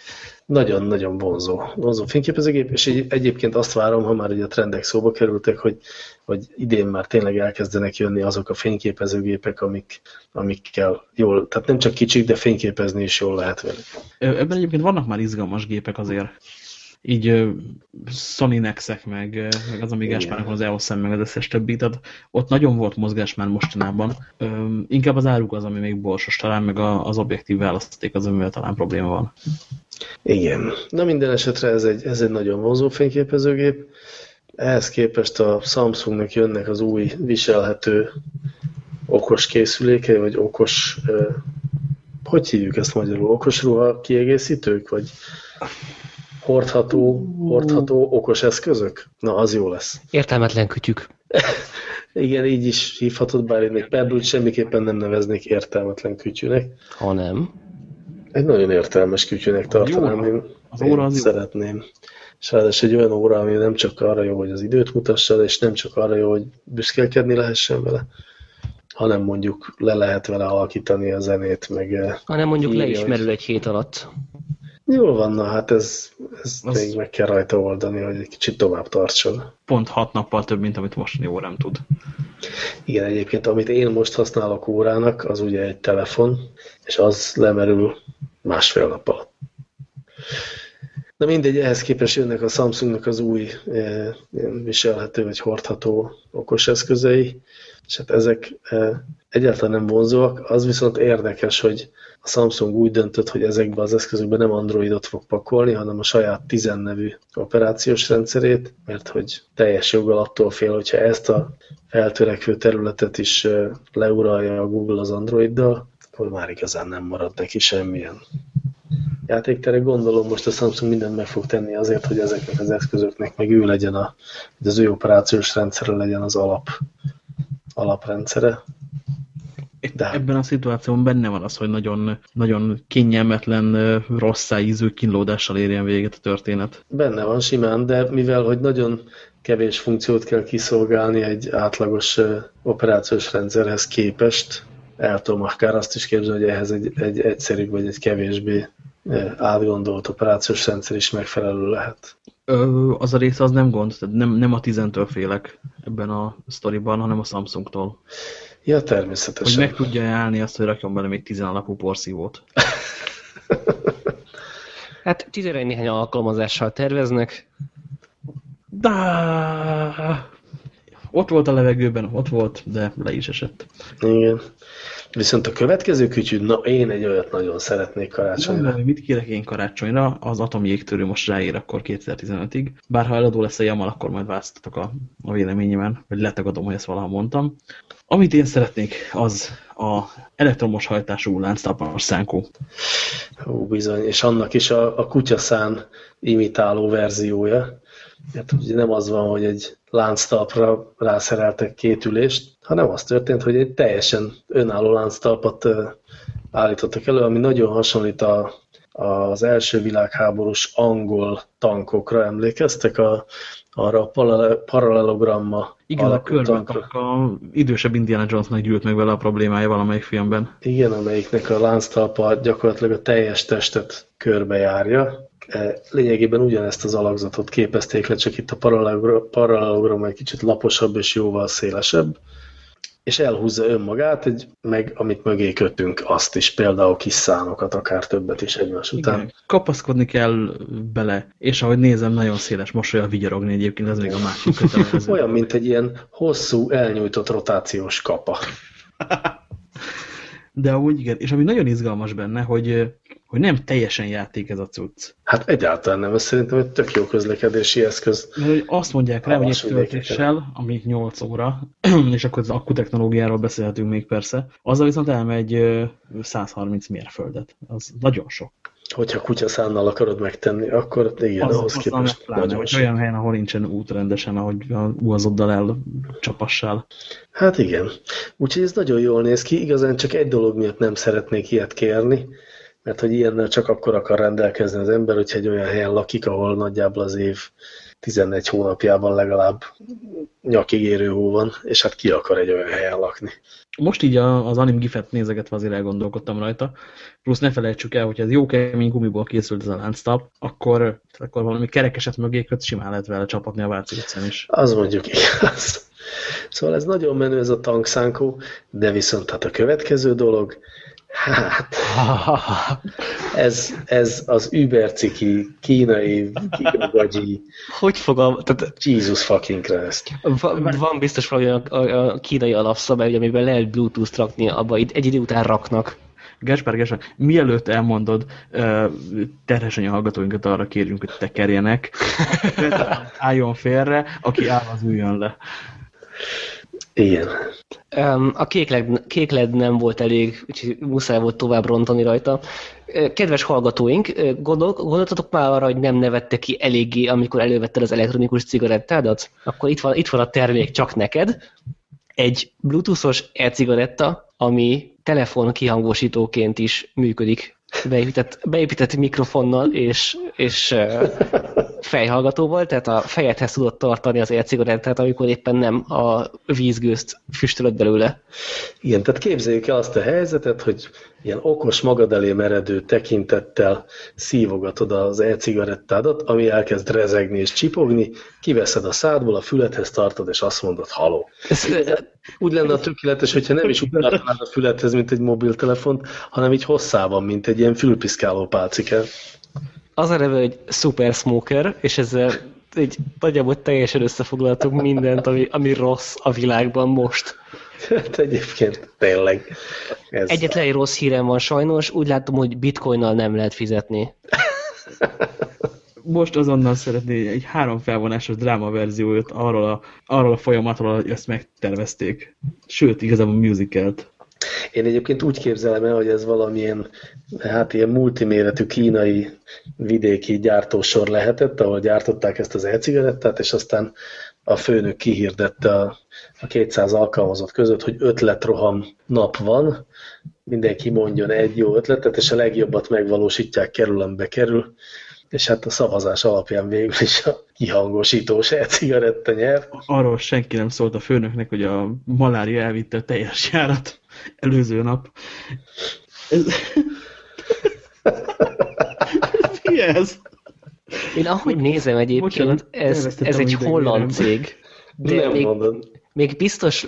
nagyon-nagyon vonzó, vonzó fényképezőgép, és egy, egyébként azt várom, ha már ugye a trendek szóba kerültek, hogy, hogy idén már tényleg elkezdenek jönni azok a fényképezőgépek, amik, amikkel jól, tehát nem csak kicsik, de fényképezni is jól lehet velük. Ebben egyébként vannak már izgalmas gépek azért. Így Sony Nexek, meg, meg az Amigás már az EOS meg az összes többi, tehát ott nagyon volt mozgás már mostanában. Inkább az áruk az, ami még borsos talán, meg az objektív választék az, amivel talán probléma van. Igen. Na minden esetre ez egy, ez egy nagyon vonzó fényképezőgép. Ehhez képest a Samsungnak jönnek az új viselhető okos készülékei, vagy okos, hogy hívjuk ezt magyarul, okos ruha kiegészítők, vagy hordható, hordható okos eszközök? Na, az jó lesz. Értelmetlen kütyük. Igen, így is hívhatod, bár én még pebble semmiképpen nem neveznék értelmetlen kütyűnek. Ha nem. Egy nagyon értelmes kütyűnek tartanám. Én, az óra az szeretném. Jó. És ráadásul egy olyan óra, ami nem csak arra jó, hogy az időt mutassa, és nem csak arra jó, hogy büszkélkedni lehessen vele, hanem mondjuk le lehet vele alakítani a zenét, meg... Eh, hanem mondjuk leismerül hogy... egy hét alatt. Jól van, na hát ez, ez az... még meg kell rajta oldani, hogy egy kicsit tovább tartson. Pont hat nappal több, mint amit mostani órám tud. Igen, egyébként amit én most használok órának, az ugye egy telefon, és az lemerül másfél nap alatt. Na mindegy, ehhez képest jönnek a Samsungnak az új e, viselhető vagy hordható okos eszközei, és hát ezek e, egyáltalán nem vonzóak. Az viszont érdekes, hogy a Samsung úgy döntött, hogy ezekbe az eszközökbe nem Androidot fog pakolni, hanem a saját 10 nevű operációs rendszerét, mert hogy teljes joggal attól fél, hogyha ezt a feltörekvő területet is leuralja a Google az Androiddal, akkor már igazán nem marad neki semmilyen játéktere. Gondolom most a Samsung mindent meg fog tenni azért, hogy ezeknek az eszközöknek meg ő legyen, a, hogy az ő operációs rendszere legyen az alap, alaprendszere. De. Ebben a szituációban benne van az, hogy nagyon, nagyon kényelmetlen, rossz ízű kínlódással érjen véget a történet. Benne van simán, de mivel, hogy nagyon kevés funkciót kell kiszolgálni egy átlagos operációs rendszerhez képest, el tudom akár azt is képzelni, hogy ehhez egy, egy egyszerű vagy egy kevésbé átgondolt operációs rendszer is megfelelő lehet. Ö, az a része az nem gond, tehát nem, nem a tizentől félek ebben a sztoriban, hanem a Samsungtól. Ja, természetesen. Hogy meg tudja állni azt, hogy rakjon bele még tizen alapú porszívót. hát tizere néhány alkalmazással terveznek. De ott volt a levegőben, ott volt, de le is esett. Igen. Viszont a következő kütyű, na én egy olyat nagyon szeretnék karácsonyra. Nem, mit kérek én karácsonyra? Az atomjégtörő most ráér akkor 2015-ig. Bár ha eladó lesz a jamal, akkor majd változtatok a, a véleményemen, vagy letagadom, hogy ezt valaha mondtam. Amit én szeretnék, az a elektromos hajtású lánctapanos szánkó. Ó, bizony, és annak is a, a kutyaszán imitáló verziója. Hát ugye nem az van, hogy egy lánctalpra rászereltek két ülést, hanem az történt, hogy egy teljesen önálló lánctalpat állítottak elő, ami nagyon hasonlít a, az első világháborús angol tankokra, emlékeztek a, arra a paralelogramma Igen, a körbetak, a idősebb Indiana Jonesnak gyűlt meg vele a problémája valamelyik filmben. Igen, amelyiknek a lánctalpa gyakorlatilag a teljes testet körbejárja, E, lényegében ugyanezt az alakzatot képezték le, csak itt a paralelogram egy kicsit laposabb és jóval szélesebb, és elhúzza önmagát, egy, meg amit mögé kötünk, azt is, például kis szánokat, akár többet is egymás után. Igen, kapaszkodni kell bele, és ahogy nézem, nagyon széles mosolya vigyorogni egyébként, ez még a másik kötelező. Olyan, mint egy ilyen hosszú, elnyújtott rotációs kapa. De úgy igen, és ami nagyon izgalmas benne, hogy hogy nem teljesen játék ez a cucc. Hát egyáltalán nem, ez szerintem egy tök jó közlekedési eszköz. Mert hogy azt mondják rá, hogy egy töltéssel, ami 8 óra, és akkor az akkutechnológiáról beszélhetünk még persze, azzal viszont elmegy 130 mérföldet. Az nagyon sok. Hogyha kutyaszánnal akarod megtenni, akkor igen, az, ahhoz képest pláne, hogy olyan helyen, ahol nincsen út rendesen, ahogy uazoddal el csapassál. Hát igen. Úgyhogy ez nagyon jól néz ki. Igazán csak egy dolog miatt nem szeretnék ilyet kérni, mert hogy ilyennel csak akkor akar rendelkezni az ember, hogyha egy olyan helyen lakik, ahol nagyjából az év 11 hónapjában legalább nyakig érő hó van, és hát ki akar egy olyan helyen lakni. Most így az anim gifet nézegetve azért elgondolkodtam rajta, plusz ne felejtsük el, hogy ez jó kemény gumiból készült ez a lánctap, akkor, akkor valami kerekeset mögé köt, simán lehet vele csapatni a Váci is. Az mondjuk igaz. Szóval ez nagyon menő ez a tankszánkó, de viszont hát a következő dolog, Hát, ez, ez az überciki, kínai, kínagagyi... Hogy fogom? Tehát, Jesus fucking Christ. Van, van biztos valami a, a, a kínai alapszabály, amiben lehet Bluetooth rakni, abba itt egy idő után raknak. Gáspár, Gáspár, mielőtt elmondod, terhesen a hallgatóinkat arra kérjünk, hogy tekerjenek, álljon félre, aki áll, az üljön le. Igen. A kék LED, kék LED nem volt elég, úgyhogy muszáj volt tovább rontani rajta. Kedves hallgatóink, gondol, gondoltatok már arra, hogy nem nevette ki eléggé, amikor elővetted az elektronikus cigarettádat? Akkor itt van, itt van a termék csak neked. Egy bluetoothos e-cigaretta, ami telefon kihangosítóként is működik beépített, beépített mikrofonnal és, és fejhallgatóval, tehát a fejedhez tudott tartani az ércigarettát, amikor éppen nem a vízgőzt füstölött belőle. Igen, tehát képzeljük el azt a helyzetet, hogy ilyen okos, magad elé meredő tekintettel szívogatod az e-cigarettádat, ami elkezd rezegni és csipogni, kiveszed a szádból, a fülethez tartod, és azt mondod, haló. Ez, úgy lenne a tökéletes, hogyha nem is úgy a fülethez, mint egy mobiltelefont, hanem így hosszában, mint egy ilyen fülpiszkáló pálcike. Az a neve, hogy Super Smoker, és ezzel egy nagyjából teljesen összefoglaltunk mindent, ami, ami rossz a világban most. Hát egyébként tényleg. Ez... Egyetlen egy rossz hírem van sajnos, úgy látom, hogy bitcoinnal nem lehet fizetni. Most azonnal szeretné egy három felvonásos dráma verziót arról a, arról a folyamatról, hogy ezt megtervezték. Sőt, igazából musicalt. Én egyébként úgy képzelem el, hogy ez valamilyen, hát ilyen multiméretű kínai vidéki gyártósor lehetett, ahol gyártották ezt az e-cigarettát, és aztán a főnök kihirdette a, a 200 alkalmazott között, hogy ötletroham nap van, mindenki mondjon egy jó ötletet, és a legjobbat megvalósítják, kerülembe kerül, és hát a szavazás alapján végül is a kihangosítós e-cigaretta nyer. Arról senki nem szólt a főnöknek, hogy a malária elvitte a teljes járat előző nap. Ez... Mi ez? Én ahogy nézem egyébként, Bocsánat, ez, ez egy holland cég. De nem még, még biztos,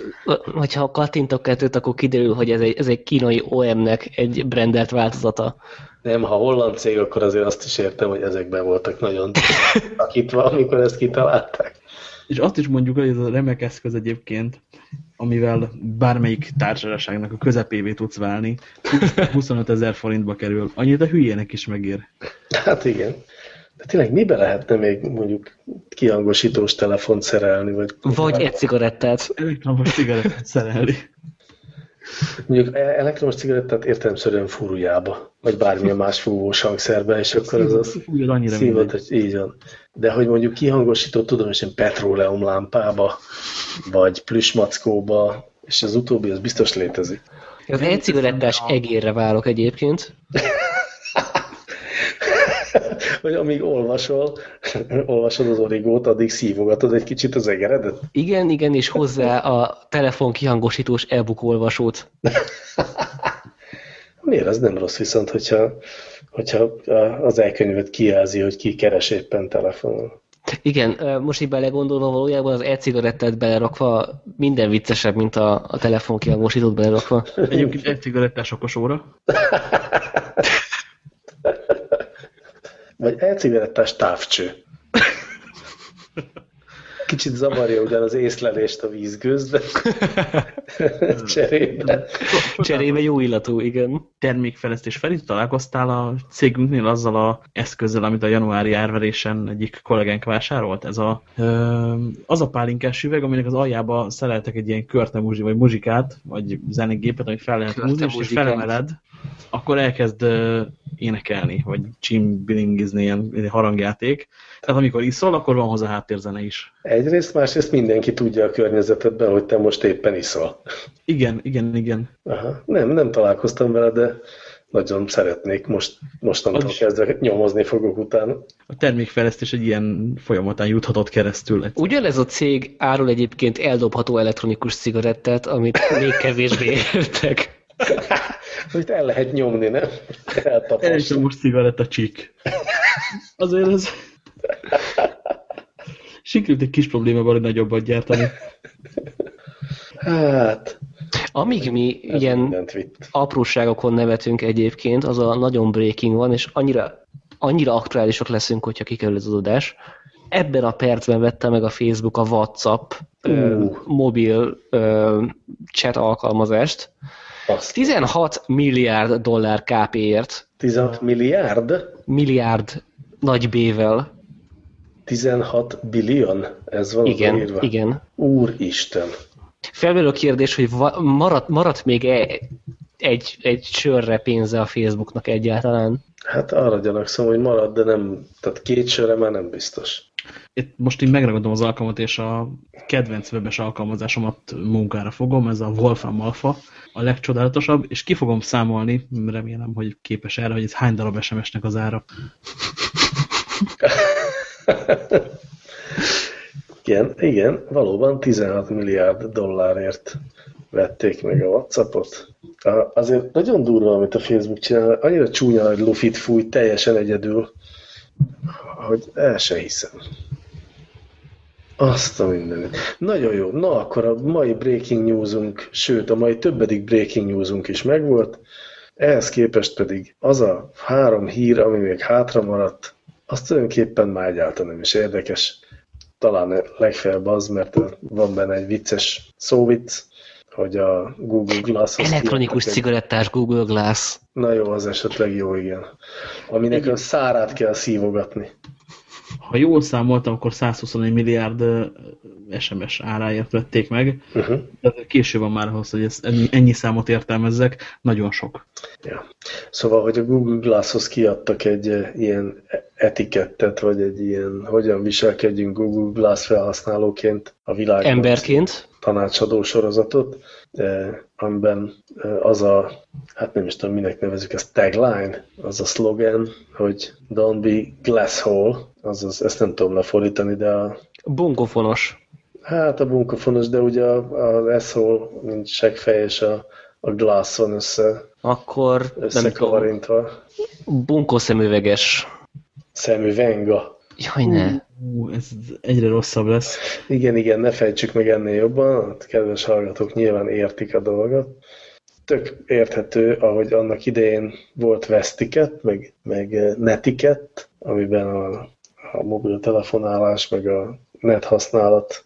hogyha kattintok kettőt, akkor kiderül, hogy ez egy, ez egy kínai OM-nek egy brandelt változata. Nem, ha holland cég, akkor azért azt is értem, hogy ezekben voltak nagyon akitva, amikor ezt kitalálták. És azt is mondjuk, hogy ez a remek eszköz egyébként, amivel bármelyik társaságnak a közepévé tudsz válni, 25 ezer forintba kerül. Annyit a hülyének is megér. Hát igen. De tényleg mibe lehetne még mondjuk kihangosítós telefont szerelni? Vagy, vagy egy cigarettát. Elektromos cigarettát szerelni. Mondjuk e- elektromos cigarettát értelemszerűen fúrujába, vagy bármilyen más fúvós hangszerbe, és akkor az az szívod, hogy így van. De hogy mondjuk kihangosított, tudom, hogy petróleum lámpába, vagy plüsmackóba, és az utóbbi az biztos létezik. Az egy cigarettás egérre válok egyébként. Hogy amíg olvasol, olvasod az origót, addig szívogatod egy kicsit az egeredet? Igen, igen, és hozzá a telefon kihangosítós e-book olvasót. Miért? Ez nem rossz viszont, hogyha, hogyha az elkönyvet kijelzi, hogy ki keres éppen telefonon. Igen, most így belegondolva valójában az e-cigarettát belerakva minden viccesebb, mint a, a telefon kihangosítót belerakva. Egyébként e-cigarettás okos óra. Vagy e-cigarettás távcső. kicsit zavarja ugyan az észlelést a vízgőzbe. Cserébe. Cserébe jó illatú, igen. Termékfejlesztés felé találkoztál a cégünknél azzal a eszközzel, amit a januári árverésen egyik kollégánk vásárolt? Ez a, az a pálinkás üveg, aminek az aljába szereltek egy ilyen körte vagy muzsikát, vagy zenegépet, amit fel lehet húzni, és felemeled, akkor elkezd énekelni, vagy csimbilingizni, ilyen harangjáték. Tehát amikor iszol, akkor van hozzá háttérzene is. Egyrészt, másrészt mindenki tudja a környezetedben, hogy te most éppen iszol. Igen, igen, igen. Aha. Nem, nem találkoztam vele, de nagyon szeretnék, most, mostantól is... kezdve nyomozni fogok utána. A termékfejlesztés egy ilyen folyamatán juthatott keresztül. Ugyanez a cég árul egyébként eldobható elektronikus cigarettát, amit még kevésbé értek. Hogy el lehet nyomni, nem? Elektromos cigaretta csík. Azért ez... Sikerült egy kis problémával, hogy nagyobbat gyártani. Hát... Amíg mi ilyen apróságokon nevetünk egyébként, az a nagyon breaking van, és annyira, annyira aktuálisok leszünk, hogyha kikerül az adás. Ebben a percben vette meg a Facebook a WhatsApp uh. ö, mobil ö, chat alkalmazást. Azt. 16 milliárd dollár KP-ért. 16 milliárd? Milliárd nagy B-vel. 16 billion? Ez van igen, írva? Igen, Úristen. Felmerül a kérdés, hogy maradt, maradt még -e egy, egy sörre pénze a Facebooknak egyáltalán? Hát arra gyanakszom, hogy marad, de nem, tehát két sörre már nem biztos. Itt most így megragadom az alkalmat, és a kedvenc webes alkalmazásomat munkára fogom, ez a Wolfram Alpha, a legcsodálatosabb, és ki fogom számolni, remélem, hogy képes erre, hogy ez hány darab SMS-nek az ára. igen, igen, valóban 16 milliárd dollárért vették meg a Whatsappot. Azért nagyon durva, amit a Facebook csinál, annyira csúnya, hogy lufit fúj teljesen egyedül, hogy el se hiszem. Azt a mindenit. Nagyon jó. Na, akkor a mai breaking newsunk, sőt, a mai többedik breaking newsunk is megvolt. Ehhez képest pedig az a három hír, ami még hátra maradt, az tulajdonképpen már egyáltalán nem is érdekes. Talán legfeljebb az, mert van benne egy vicces szóvic, hogy a Google Glass... Elektronikus cigarettás egy... Google Glass. Na jó, az esetleg jó, igen. Aminek a szárát kell szívogatni ha jól számoltam, akkor 121 milliárd SMS áráért vették meg. Uh -huh. De késő van már ahhoz, hogy ezt, ennyi, ennyi számot értelmezzek. Nagyon sok. Ja. Szóval, hogy a Google Glasshoz kiadtak egy ilyen etikettet, vagy egy ilyen, hogyan viselkedjünk Google Glass felhasználóként a világban. Emberként. Tanácsadó sorozatot, amiben az a, hát nem is tudom, minek nevezük ezt, tagline, az a slogan, hogy don't be glasshole, azaz, ezt nem tudom lefordítani, de a... Bunkofonos. Hát a bunkofonos, de ugye az asshole, mint seggfej, és a, a glass van össze, Akkor összekavarintva. Bunkó szemüveges. Szemüvenga. Jaj, ne. Ú, ez egyre rosszabb lesz. Igen, igen, ne fejtsük meg ennél jobban. A kedves hallgatók nyilván értik a dolgot. Tök érthető, ahogy annak idején volt Vestiket, meg, meg Netiket, amiben a a mobiltelefonálás, meg a net használat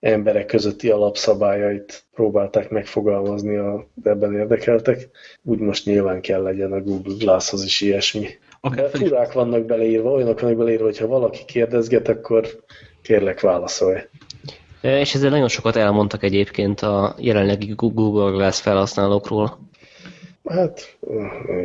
emberek közötti alapszabályait próbálták megfogalmazni a ebben érdekeltek. Úgy most nyilván kell legyen a Google Glasshoz is ilyesmi. Akár furák vannak beleírva, olyanok vannak beleírva, hogyha valaki kérdezget, akkor kérlek válaszolj. És ezzel nagyon sokat elmondtak egyébként a jelenlegi Google Glass felhasználókról. Hát,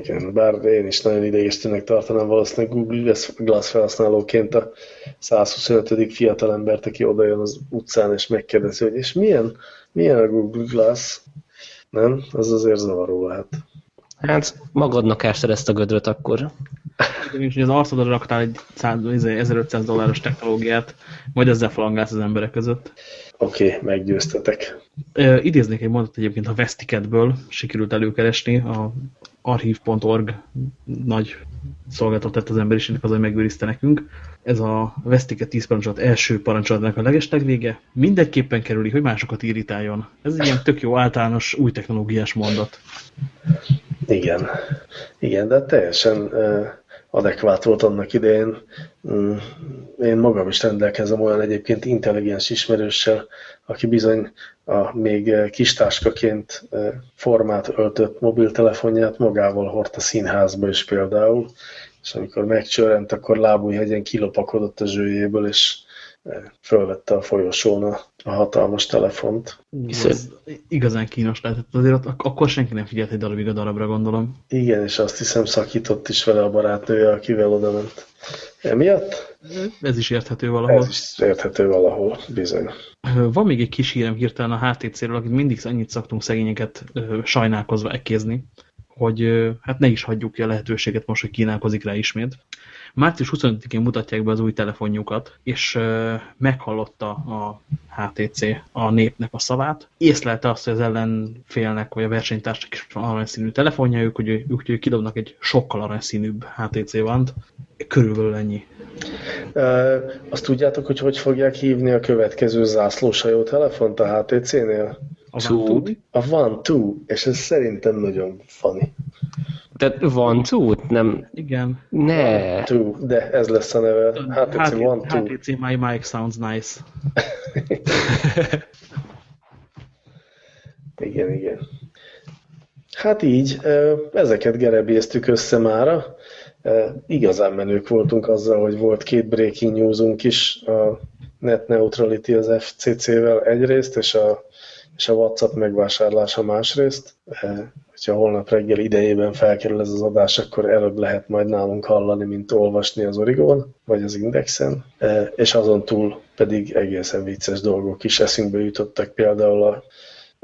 igen, bár én is nagyon idegestőnek tartanám valószínűleg Google Glass felhasználóként a 125. fiatalembert, aki odajön az utcán és megkérdezi, hogy és milyen, milyen a Google Glass? Nem? Az azért zavaró lehet. Hát magadnak ásd ezt a gödröt akkor. És hogy az arcodra raktál egy 1500 dolláros technológiát, majd ezzel falangálsz az emberek között. Oké, okay, meggyőztetek. Uh, idéznék egy mondat egyébként a Vestiketből, sikerült előkeresni, a archiv.org nagy szolgáltat tett az emberiségnek, az, hogy megőrizte nekünk. Ez a Vestiket 10 parancsolat első parancsolatnak a legesleg vége. Mindegyképpen kerüli, hogy másokat irritáljon. Ez egy ilyen tök jó általános új technológiás mondat. Igen. Igen, de teljesen adekvát volt annak idején. Mm, én magam is rendelkezem olyan egyébként intelligens ismerőssel, aki bizony a még kistáskaként formát öltött mobiltelefonját magával hordta színházba is például, és amikor megcsörrent, akkor lábújhegyen kilopakodott a zsőjéből, és fölvette a folyosón a, a hatalmas telefont. Ez igazán kínos lehetett. Azért akkor senki nem figyelt egy darabig a darabra, gondolom. Igen, és azt hiszem szakított is vele a barátnője, akivel oda ment. Emiatt? Ez is érthető valahol. Ez is érthető valahol, bizony. Van még egy kis hírem hirtelen a HTC-ről, akit mindig annyit szoktunk szegényeket sajnálkozva ekézni, hogy hát ne is hagyjuk ki a lehetőséget most, hogy kínálkozik rá ismét. Március 25-én mutatják be az új telefonjukat, és meghallotta a HTC a népnek a szavát. Észlelte azt, hogy az ellenfélnek vagy a versenytársnak is van aranyszínű telefonja, hogy ők kidobnak egy sokkal aranyszínűbb HTC van Körülbelül ennyi. E, azt tudjátok, hogy hogy fogják hívni a következő zászlósajó telefont a HTC-nél? A One A One Two, és ez szerintem nagyon funny. Tehát van two Nem. Igen. Ne. Two, de ez lesz a neve. HTC One Two. HTC My Mic sounds nice. igen, igen. Hát így, ezeket gerebéztük össze mára. Igazán menők voltunk azzal, hogy volt két breaking newsunk is, a Net Neutrality az FCC-vel egyrészt, és a, és a WhatsApp megvásárlása másrészt hogyha holnap reggel idejében felkerül ez az adás, akkor előbb lehet majd nálunk hallani, mint olvasni az Origon, vagy az Indexen, e, és azon túl pedig egészen vicces dolgok is eszünkbe jutottak, például a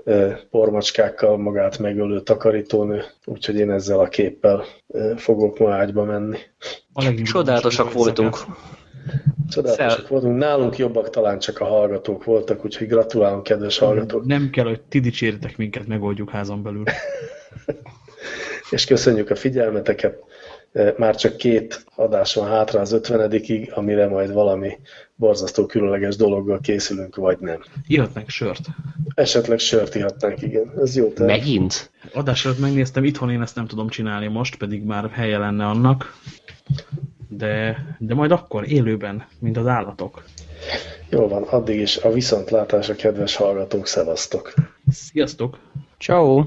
e, pormacskákkal magát megölő takarítónő, úgyhogy én ezzel a képpel e, fogok ma ágyba menni. Csodálatosak voltunk. Csodálatosak voltunk. Nálunk jobbak talán csak a hallgatók voltak, úgyhogy gratulálunk, kedves hallgatók. Nem kell, hogy ti dicsérjetek minket, megoldjuk házon belül. és köszönjük a figyelmeteket. E, már csak két adás van hátra az ötvenedikig, amire majd valami borzasztó különleges dologgal készülünk, vagy nem. Ihatnánk sört. Esetleg sört ihatnánk, igen. Ez jó terv. Megint? Adás előtt megnéztem, itthon én ezt nem tudom csinálni most, pedig már helye lenne annak. De, de majd akkor, élőben, mint az állatok. Jó van, addig is a viszontlátásra, kedves hallgatók, szevasztok! Sziasztok! Ciao.